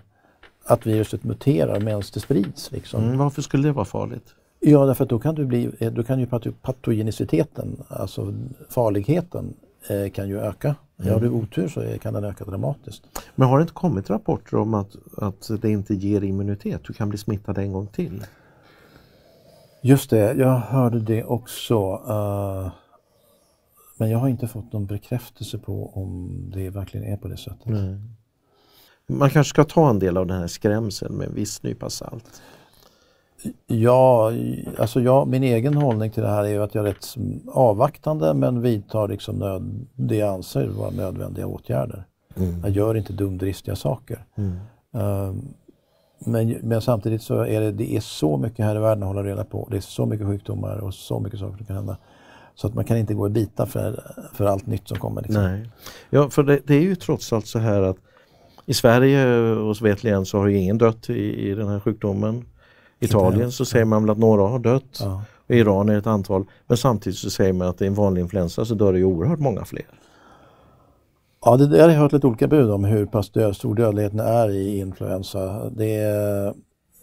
att viruset muterar medan det sprids. Liksom. Mm, varför skulle det vara farligt? Ja, därför att då kan, du bli, eh, då kan ju pato- patogeniciteten, alltså farligheten, eh, kan ju öka. Ja, har du otur så kan den öka dramatiskt. Men har det inte kommit rapporter om att, att det inte ger immunitet? Du kan bli smittad en gång till. Just det, jag hörde det också. eh, men jag har inte fått någon bekräftelse på om det verkligen är på det sättet. Man kanske ska ta en del av den här skrämseln med en viss nypa salt. Ja, alltså jag, min egen hållning till det här är ju att jag är rätt avvaktande men vidtar liksom nöd, det jag anser vara nödvändiga åtgärder. Jag gör inte dumdristiga saker. Ehm, men, men samtidigt så är det, det är så mycket här i världen att hålla reda på. Det är så mycket sjukdomar och så mycket saker som kan hända. Så att man kan inte gå i bitar för, för allt nytt som kommer. Liksom. Nej. Ja, för det, det är ju trots allt så här att i Sverige och så vetligen så har ju ingen dött i, i den här sjukdomen. Italien så säger man väl att några har dött. Ja. Och I Iran är det ett antal. Men samtidigt så säger man att det är en vanlig influensa så dör det ju oerhört många fler. Ja, det där har jag hört lite olika bud om hur pass död, stor dödligheten är i influensa. Det är,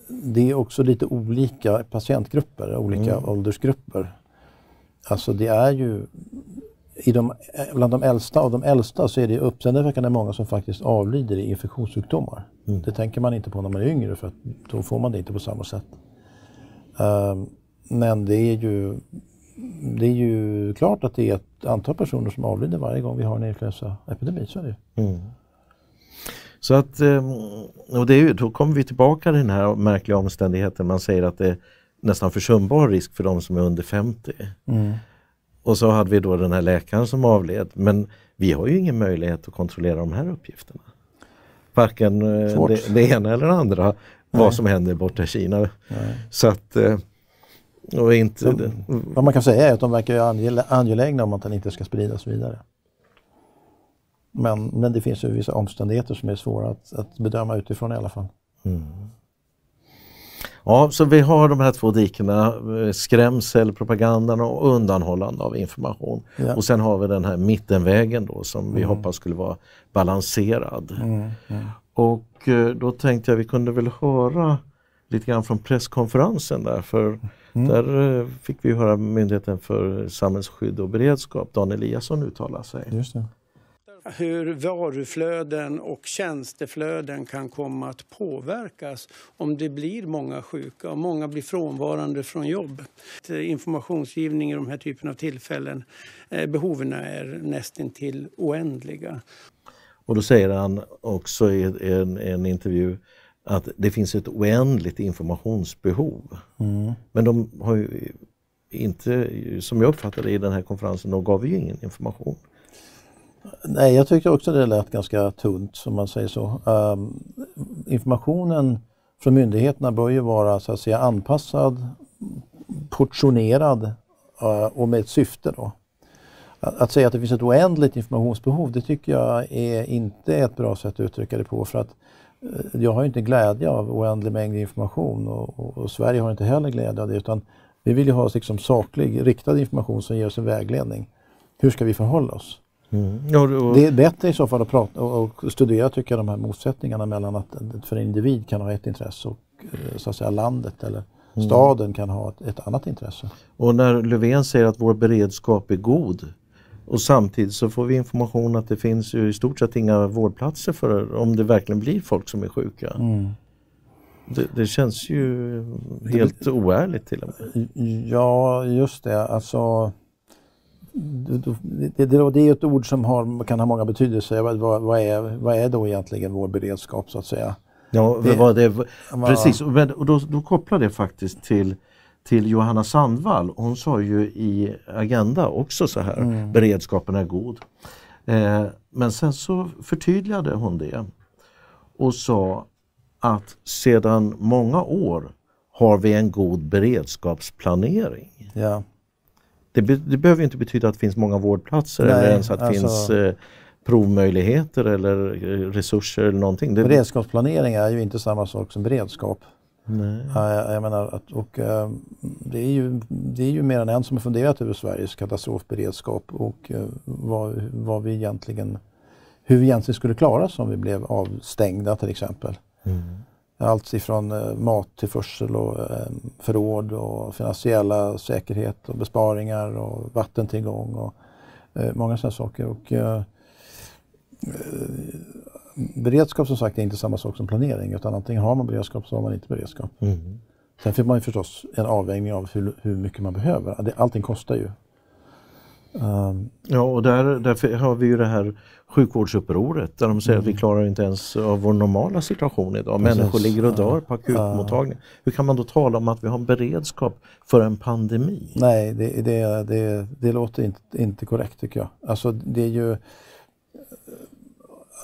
det är också lite olika patientgrupper, olika åldersgrupper. Alltså det är ju i de, bland de äldsta av de äldsta så är det uppseendeväckande många som faktiskt avlider i infektionssjukdomar. Det tänker man inte på när man är yngre för att då får man det inte på samma sätt. Ehm, men det är ju det är ju klart att det är ett antal personer som avlider varje gång vi har en influensaepidemi. Så är det. ju. Så att, eh, och det är ju, då kommer vi tillbaka till den här märkliga omständigheten. Man säger att det är nästan försumbar risk för de som är under 50. Och så hade vi då den här läkaren som avled. Men vi har ju ingen möjlighet att kontrollera de här uppgifterna. Varken eh, det, det ena eller det andra, vad som händer borta i Kina. Så att, eh, och inte, Vad man kan säga är att de verkar angelägna om att den inte ska spridas vidare. Men, men det finns ju vissa omständigheter som är svåra att, att bedöma utifrån i alla fall. Ja, så vi har de här två dikena, eh, skrämsel, propagandan och undanhållande av information. Ja. Och sen har vi den här mittenvägen då som vi hoppas skulle vara balanserad. Och eh, då tänkte jag vi kunde väl höra lite grann från presskonferensen där för där eh, fick vi höra Myndigheten för samhällsskydd och beredskap, Dan Eliasson, uttala sig. Just det. Hur varuflöden och tjänsteflöden kan komma att påverkas om det blir många sjuka och många blir frånvarande från jobb. Informationsgivning i de här typen av tillfällen, eh, behoven är nästintill oändliga. Och då säger han också i en, en intervju att det finns ett oändligt informationsbehov. Mm. Men de har ju inte, som jag uppfattade i den här konferensen, de gav ju ingen information. Nej, jag tyckte också det lät ganska tunt, som man säger så. Um, informationen från myndigheterna bör ju vara så att säga anpassad, portionerad uh, och med ett syfte. Då. Att, att, säga att det finns ett oändligt informationsbehov, det tycker jag är inte ett bra sätt att uttrycka det på. För att uh, jag har inte glädje av oändlig mängd information och, och, och, Sverige har inte heller glädje av det. Utan vi vill ju ha liksom, saklig, riktad information som ger oss en vägledning. Hur ska vi förhålla oss? Mm. Ja, och... Det är bättre i så fall att prata och studera tycker jag de här motsättningarna mellan att för en individ kan ha ett intresse och eh, så att säga landet eller mm. staden kan ha ett, ett, annat intresse. Och när Löfven säger att vår beredskap är god och samtidigt så får vi information att det finns i stort sett inga vårdplatser för om det verkligen blir folk som är sjuka. Mm. Det, det, känns ju helt det, oärligt till och med. Ja, just det. Alltså det, det, det, är ett ord som har, kan ha många betydelser. Vad, vad, är, vad är då egentligen vår beredskap så att säga? Ja, det, vad det, precis. Och då, då kopplar det faktiskt till, till Johanna Sandvall. Hon sa ju i Agenda också så här, mm. beredskapen är god. Eh, men sen så förtydligade hon det och sa att sedan många år har vi en god beredskapsplanering. Ja. Det, be, det, behöver inte betyda att det finns många vårdplatser Nej, eller ens att det alltså, finns eh, provmöjligheter eller eh, resurser eller någonting. Det... Beredskapsplanering är ju inte samma sak som beredskap. Nej. Jag, jag menar att, och, uh, det, är ju, det är ju mer än en som har funderat över Sveriges katastrofberedskap och uh, vad, vad vi egentligen, hur vi egentligen skulle klara oss om vi blev avstängda till exempel. Mm. Allt ifrån eh, mattillförsel och eh, förråd och finansiella säkerhet och besparingar och vattentillgång och eh, många sådana saker. Och, beredskap som sagt är inte samma sak som planering utan antingen har man beredskap så har man inte beredskap. Mm. Sen får man ju förstås en avvägning av hur, hur mycket man behöver. Allting kostar ju. Um, ja, och där, därför har vi ju det här sjukvårdsupproret där de säger mm. att vi mm. klarar inte ens av vår normala situation idag. Precis. Människor ligger och dör på akutmottagningen. Uh, Hur kan man då tala om att vi har en beredskap för en pandemi? Nej, det, det, det, det låter inte, inte korrekt tycker jag. Alltså det är ju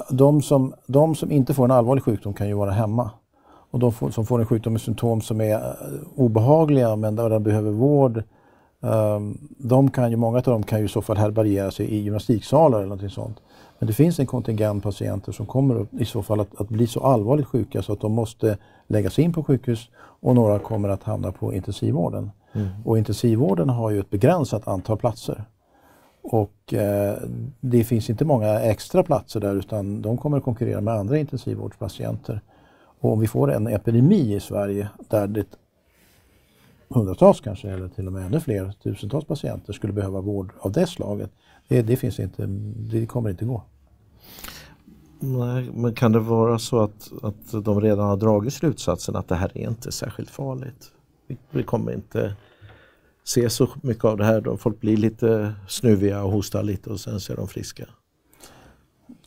de som, de som inte får en allvarlig sjukdom kan ju vara hemma. Och de får, som får en sjukdom med symptom som är eh, obehagliga men där de behöver vård Ehm, de kan ju, många av dem kan ju i så fall härbärgera sig i gymnastiksalar eller något sånt. Men det finns en kontingent patienter som kommer i så fall att, att, bli så allvarligt sjuka så att de måste läggas in på sjukhus och några kommer att hamna på intensivvården. Mm. Och intensivvården har ju ett begränsat antal platser. Och eh, det finns inte många extra platser där utan de kommer att konkurrera med andra intensivvårdspatienter. Och om vi får en epidemi i Sverige där det hundratals kanske eller till och med ännu fler, tusentals patienter skulle behöva vård av det slaget. Det, det finns inte, det kommer inte gå. Nej, men kan det vara så att, att de redan har dragit slutsatsen att det här är inte särskilt farligt? Vi, vi kommer inte se så mycket av det här. Folk blir lite snuviga och hostar lite och sen ser de friska.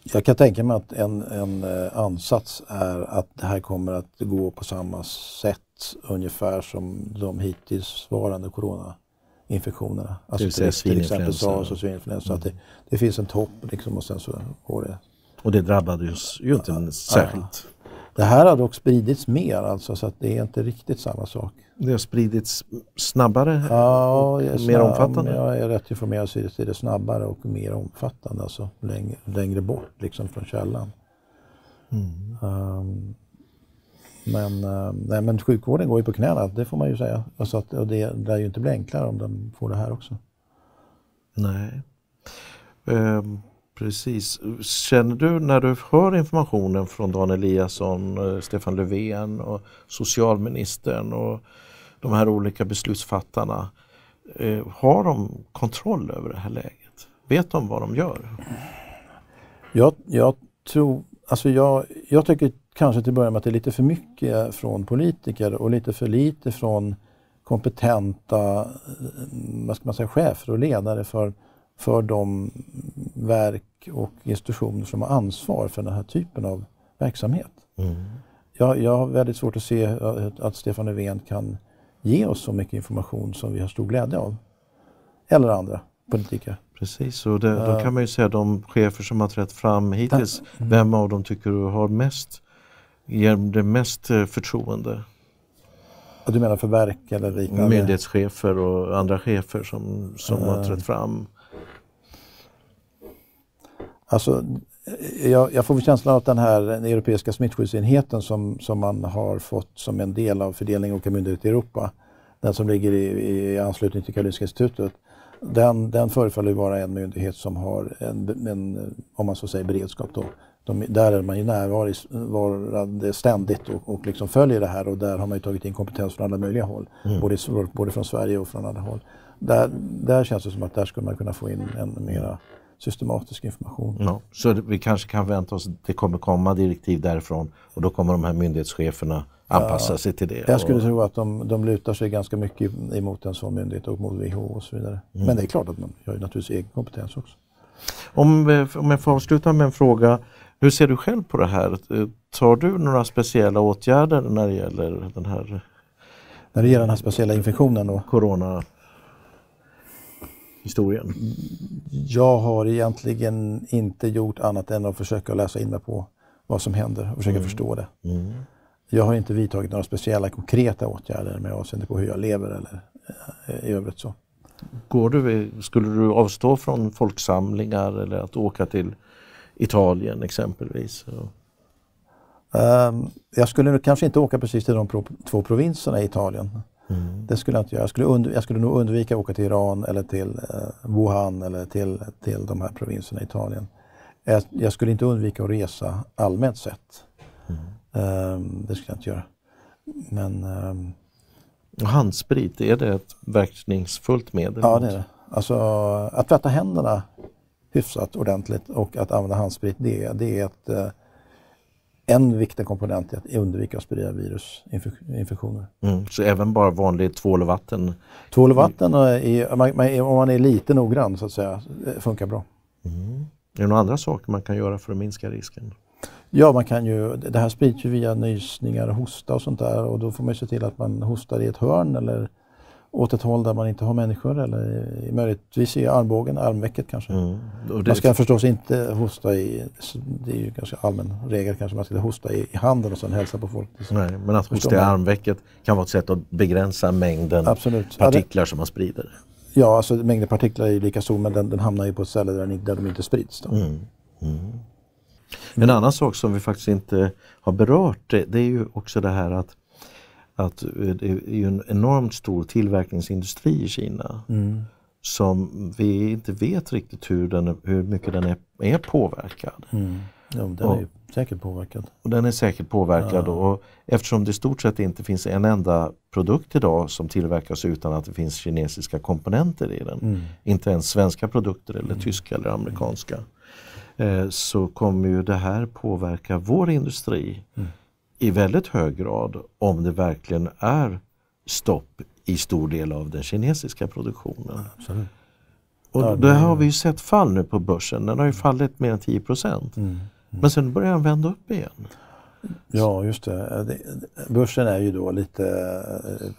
Jag kan tänka mig att en, en eh, ansats är att det här kommer att gå på samma sätt ungefär som de hittillsvarande coronainfektionerna. Alltså till, till exempel sars och svininfluensa. Mm. Att det, det, finns en topp liksom och sen så går det. Och det drabbade ju inte ja, särskilt. Ja. Det här har dock spridits mer alltså så att det är inte riktigt samma sak. Det har spridits snabbare ja, mer snabb, omfattande? Om jag är rätt informerad så är det snabbare och mer omfattande, alltså längre, längre bort liksom från källan. Mm. Um, men, uh, nej, men sjukvården går ju på knäna, det får man ju säga. Alltså att, och det lär ju inte bli enklare om de får det här också. Nej. Um. Precis. Känner du när du hör informationen från Dan Eliasson, eh, Stefan Löfven och socialministern och de här olika beslutsfattarna, eh, har de kontroll över det här läget? Vet de vad de gör? Jag, jag tror, alltså jag, jag tycker kanske till att börja med att det är lite för mycket från politiker och lite för lite från kompetenta eh, vad ska man säga, chefer och ledare för, för de verk och institutioner som har ansvar för den här typen av verksamhet. Mm. Jag, jag har väldigt svårt att se att, att Stefan Löfven kan ge oss så mycket information som vi har stor glädje av. Eller andra politiker. Precis, och det, då kan man ju säga de chefer som har trätt fram hittills, mm. vem av dem tycker du har mest, ger det mest eh, förtroende? Och du menar för verk eller liknande? Myndighetschefer och andra chefer som, som uh, har trätt fram. Alltså, jag, jag får känslan av att den här den europeiska smittskyddsenheten som, som man har fått som en del av fördelningen av olika myndigheter i Europa, den som ligger i, i anslutning till Karolinska institutet, den, den förefaller vara en myndighet som har en, en om man så säger, beredskap. Då. De, där är man ju närvarande ständigt och, och liksom följer det här och där har man tagit in kompetens från alla möjliga håll. Mm. Både, både från Sverige och från andra håll. Där, där känns det som att där skulle man kunna få in en mera systematisk information. Ja, så vi kanske kan vänta oss att det kommer komma direktiv därifrån och då kommer de här myndighetscheferna anpassa ja, sig till det. Jag skulle och... tro att de, de lutar sig ganska mycket emot en sån myndighet och mot WHO och så vidare. Mm. Men det är klart att man har naturligtvis egen kompetens också. Om, eh, om jag får avsluta med en fråga. Hur ser du själv på det här? Tar du några speciella åtgärder när det gäller den här när det gäller den här speciella infektionen då? Corona historien? Jag har egentligen inte gjort annat än att försöka läsa in mig på vad som händer och försöka mm. förstå det. Mm. Jag har inte vidtagit några speciella konkreta åtgärder med avseende på hur jag lever eller eh, i övrigt så. Går du, skulle du avstå från folksamlingar eller att åka till Italien exempelvis? Um, jag skulle kanske inte åka precis till de pro två provinserna i Italien. Mm. Det skulle jag inte göra. Jag skulle, und jag skulle nog undvika att åka till Iran eller till uh, Wuhan eller till, till de här provinserna i Italien. Jag, jag skulle inte undvika att resa allmänt sett. Mm. Um, det skulle jag inte göra. Men, um, handsprit, är det ett verkningsfullt medel? Ja, det är det. Alltså att tvätta händerna hyfsat ordentligt och att använda handsprit, det, det är ett, uh, en viktig komponent i att undvika att sprida virusinfektioner. Mm, så även bara vanligt tvål och vatten? Tvål och vatten, är, om man är lite noggrann så att säga, funkar bra. Mm. Är det några andra saker man kan göra för att minska risken? Ja, man kan ju, det här sprids ju via nysningar hosta och sånt där och då får man se till att man hostar i ett hörn eller åt ett håll där man inte har människor eller möjligtvis i armbågen, armvecket kanske. Mm. Man ska förstås inte hosta i, det är ju ganska allmän regel kanske, man ska hosta i, i handen och sen hälsa på folk. Nej, men att hosta i armvecket kan vara ett sätt att begränsa mängden Absolut. partiklar som man sprider. Ja, alltså mängden partiklar är ju lika stor men den, den hamnar ju på ett ställe där, den, där de inte sprids. Mm. Mm. En annan sak som vi faktiskt inte har berört det, det är ju också det här att att det är ju en enormt stor tillverkningsindustri i Kina mm. som vi inte vet riktigt hur, den, hur mycket den är, är påverkad. Mm. Ja, den och, är säkert påverkad. Och den är säkert påverkad ja. och eftersom det i stort sett inte finns en enda produkt idag som tillverkas utan att det finns kinesiska komponenter i den. Mm. Inte ens svenska produkter eller mm. tyska eller amerikanska. Eh, så kommer ju det här påverka vår industri mm i väldigt hög grad om det verkligen är stopp i stor del av den kinesiska produktionen. Absolut. Och ja, det har vi ju sett fall nu på börsen. Den har ju fallit mer än 10 procent. Mm. Mm. Men sen börjar den vända upp igen. Ja, just det. Börsen är ju då lite,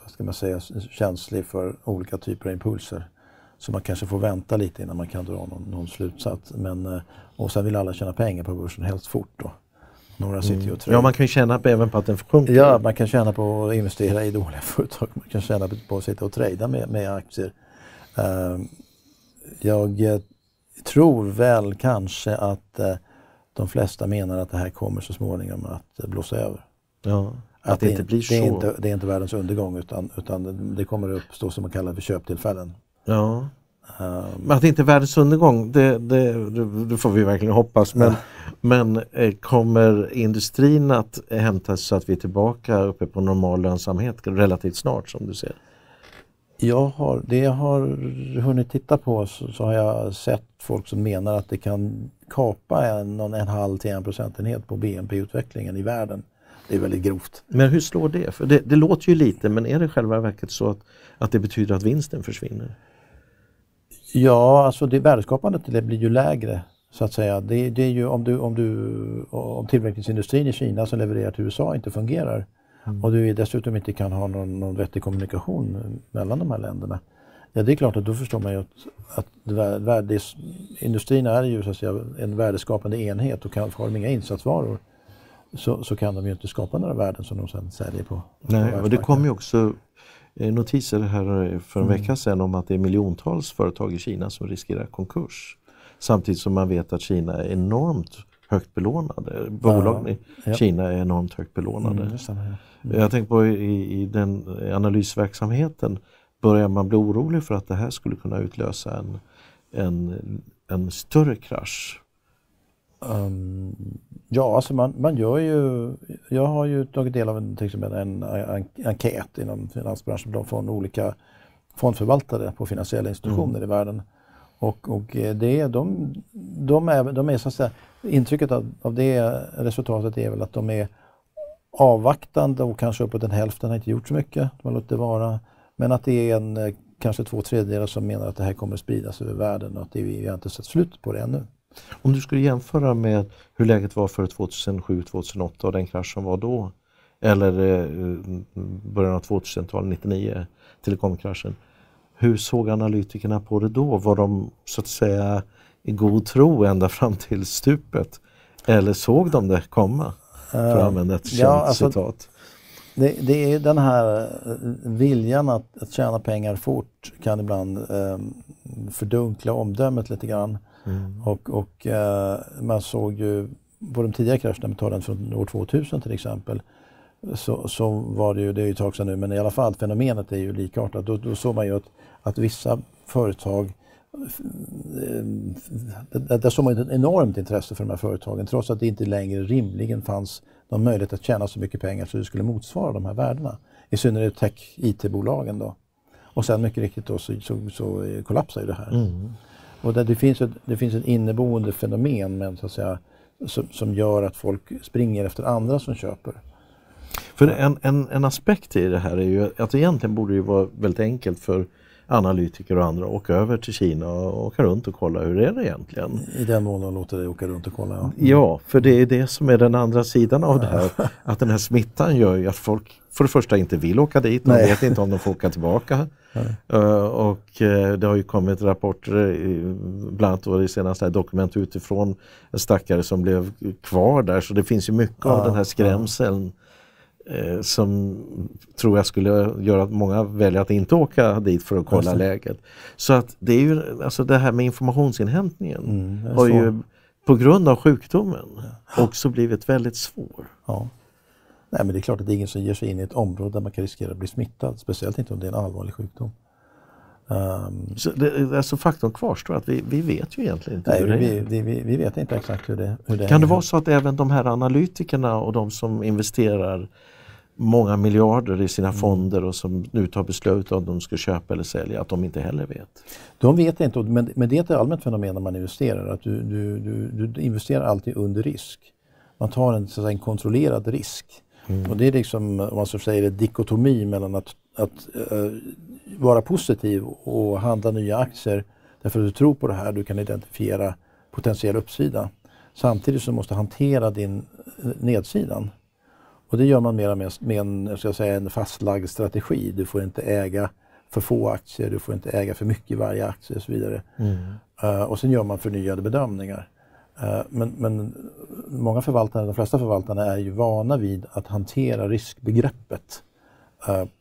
vad ska man säga, känslig för olika typer av impulser. Så man kanske får vänta lite innan man kan dra någon, någon slutsats. Men, eh, och sen vill alla tjäna pengar på börsen, helst fort då. Några sitter ju och mm. Ja, man kan ju tjäna på, även på att den sjunker. Ja, man kan tjäna på att investera i dåliga företag. Man kan tjäna på att sitta och trada med, med aktier. Uh, jag uh, tror väl kanske att uh, de flesta menar att det här kommer så småningom att blåsa över. Ja, att, att det, det, inte blir så. Det är inte, det är inte världens undergång utan, utan det kommer att uppstå som man kallar för köptillfällen. Ja. Um, att det inte är världens undergång, det, det, det, får vi verkligen hoppas. Men, men eh, kommer industrin att hämtas så att vi är tillbaka uppe på normal lönsamhet relativt snart som du ser? Jag har, det jag har hunnit titta på så, så har jag sett folk som menar att det kan kapa en, en halv till en procentenhet på BNP-utvecklingen i världen. Det är väldigt grovt. Men hur slår det? För det, det låter ju lite men är det själva verket så att, att det betyder att vinsten försvinner? Ja, alltså det värdeskapandet det blir ju lägre så att säga. Det, det är ju om, du, om, du, om tillverkningsindustrin i Kina som levererar till USA inte fungerar mm. och du dessutom inte kan ha någon, någon vettig kommunikation mellan de här länderna. Ja, det är klart att då förstår man ju att, att värdes, industrin är ju så att säga en värdeskapande enhet och kan, har de inga insatsvaror så, så kan de ju inte skapa några värden som de sen säljer på. Nej, och det kom ju också notiser här för en mm. vecka sedan om att det är miljontals företag i Kina som riskerar konkurs. Samtidigt som man vet att Kina är enormt högt belånade. Bolagen i ja. Kina är enormt högt belånade. Mm, mm. Jag tänker på i, i, den analysverksamheten börjar man bli orolig för att det här skulle kunna utlösa en, en, en större krasch. Um, ja, alltså man, man gör ju... Jag har ju tagit del av en, till exempel en, en enkät inom finansbranschen från olika fondförvaltare på finansiella institutioner mm. i världen. Och, och eh, det, de, de, är, de är så att säga, intrycket av, av det resultatet är väl att de är avvaktande och kanske uppåt en hälften har inte gjort så mycket. De har låtit det vara. Men att det är en, eh, kanske två tredjedelar som menar att det här kommer att spridas över världen och att det, vi har inte sett slut på det ännu. Om du skulle jämföra med hur läget var före 2007-2008 och den krasch som var då eller eh, början av 2000-talet, 99, telekomkraschen. Hur såg analytikerna på det då? Var de så att säga i god tro ända fram till stupet? Eller såg de det komma? För att använda ett ja, alltså, citat. Det, det, är den här eh, viljan att, att tjäna pengar fort kan ibland eh, fördunkla omdömet lite grann. Mm. Och, och eh, man såg ju på de tidigare krascherna, tar den från år 2000 till exempel, så, så var det ju, det är ju ett tag sedan nu, men i alla fall fenomenet är ju likartat. Då, då såg man ju att, att vissa företag eh, där såg man ett enormt intresse för de här företagen trots att det inte längre rimligen fanns någon möjlighet att tjäna så mycket pengar så det skulle motsvara de här värdena. I synnerhet tech IT-bolagen då. Och sen mycket riktigt då så, så, så kollapsar ju det här. Mm. Och där det, finns ett, det finns ett inneboende fenomen men, så att säga, som, som gör att folk springer efter andra som köper. För en, en, en aspekt i det här är ju att egentligen borde det vara väldigt enkelt för analytiker och andra åka över till Kina och åka runt och kolla hur är det egentligen. I den mån de låter dig åka runt och kolla. Ja. Mm. ja, för det är det som är den andra sidan av det här. Att den här smittan gör ju att folk för det första inte vill åka dit, de vet inte om de får åka tillbaka. Uh, och uh, det har ju kommit rapporter, uh, bland annat då det senaste dokument utifrån en stackare som blev kvar där. Så det finns ju mycket ja, av den här skrämseln eh, som tror jag skulle göra att många väljer att inte åka dit för att kolla läget. Så att det är ju alltså det här med informationsinhämtningen mm, har ju på grund av sjukdomen ja. också blivit väldigt svår. Ja. Nej men det är klart att det är ingen som ger sig in i ett område där man kan riskera att bli smittad, speciellt inte om det är en allvarlig sjukdom. Um, så det, alltså faktorn kvarstår att vi, vi vet ju egentligen inte nej, hur det vi, är. Vi, vi, vi, vet inte exakt hur det, hur det Kan är. det vara så att även de här analytikerna och de som investerar många miljarder i sina mm. fonder och som nu tar beslut om de ska köpa eller sälja, att de inte heller vet? De vet inte, men, men det är ett allmänt fenomen när man investerar, att du, du, du, du investerar alltid under risk. Man tar en, så säga, en kontrollerad risk. Mm. Och det är liksom, om man så säger, en dikotomi mellan att, att uh, vara positiv och handla nya aktier därför att du tror på det här, du kan identifiera potentiell uppsida. Samtidigt som du måste hantera din eh, nedsidan. Och det gör man mer med, med en, ska säga, en fastlagd strategi. Du får inte äga för få aktier, du får inte äga för mycket i varje aktie och så vidare. Mm. Uh, och sen gör man förnyade bedömningar. Uh, men, men många förvaltare, de flesta förvaltarna är ju vana vid att hantera riskbegreppet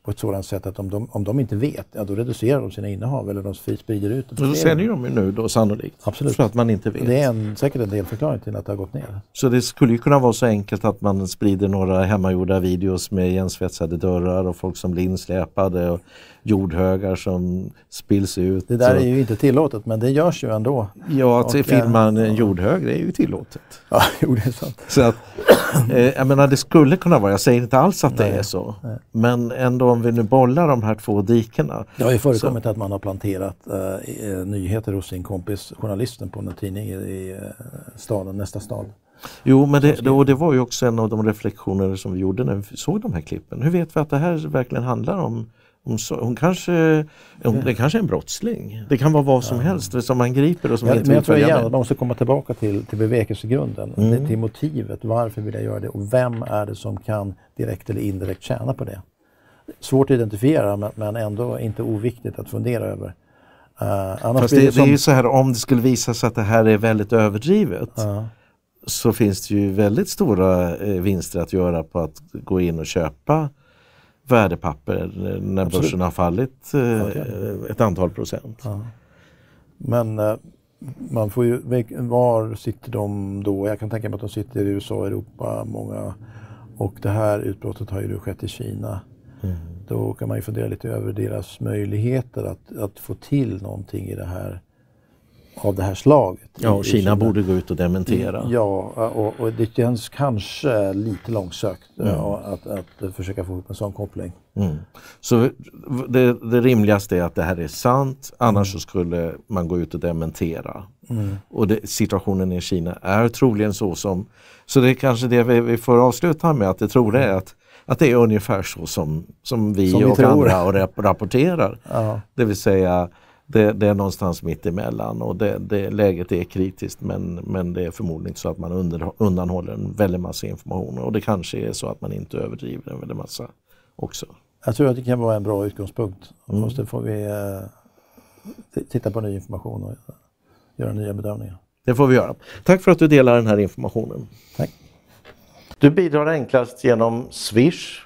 på ett sådant sätt att om de, om de inte vet, ja, då reducerar de sina innehav eller de sprider ut det. Så säljer de ju nu då sannolikt? Absolut. För att man inte vet. Det är en, säkert en delförklaring till att det har gått ner. Så det skulle ju kunna vara så enkelt att man sprider några hemmagjorda videos med igensvetsade dörrar och folk som blir insläpade och jordhögar som spills ut. Det där är ju inte tillåtet men det görs ju ändå. Ja, att och, filma en jordhög det är ju tillåtet. Ja, jo, det är sant. Så att, eh, jag menar det skulle kunna vara, jag säger inte alls att Nej. det är så. Nej. Men ändå om vi nu bollar de här två dikena. Det har ju förekommit så. att man har planterat eh, nyheter hos sin kompis journalisten på en tidning i, i eh, staden, nästa stad. Jo, men det, och det var ju också en av de reflektioner som vi gjorde när vi såg de här klippen. Hur vet vi att det här verkligen handlar om hon, hon kanske, hon, det kanske är en brottsling. Det kan vara vad som helst som man griper och som ja, inte Men jag tror igen man måste komma tillbaka till, till bevekelsegrunden, mm. till motivet. Varför vill jag göra det och vem är det som kan direkt eller indirekt tjäna på det? Svårt att identifiera men, men ändå inte oviktigt att fundera över. Uh, Fast det, det, som... det är ju så här om det skulle visa sig att det här är väldigt överdrivet. Uh så finns det ju väldigt stora eh, vinster att göra på att gå in och köpa värdepapper när Absolut. börsen har fallit eh, okay. ett antal procent. Ja. Men eh, man får ju, var sitter de då? Jag kan tänka mig att de sitter i USA och Europa, många. Och det här utbrottet har ju skett i Kina. Mm. Då kan man ju fundera lite över deras möjligheter att, att få till någonting i det här av det här slaget. Ja, och Kina, Kina, borde gå ut och dementera. Ja, och, och det känns kanske lite långsökt mm. att, att försöka få ihop en sån koppling. Mm. Så det, det, rimligaste är att det här är sant, annars mm. så skulle man gå ut och dementera. Mm. Och det, situationen i Kina är troligen så som... Så det är kanske det vi, vi får avsluta med, att det troliga är att att det är ungefär så som, som vi som och vi andra och rapporterar. Ja. Det vill säga det, det, är någonstans mitt emellan och det, det, läget är kritiskt men, men det är förmodligen så att man under, undanhåller en väldig massa information och det kanske är så att man inte överdriver en väldig massa också. Jag tror att det kan vara en bra utgångspunkt. Mm. Och så får vi eh, titta på ny information och göra nya bedömningar. Det får vi göra. Tack för att du delar den här informationen. Tack. Du bidrar enklast genom Swish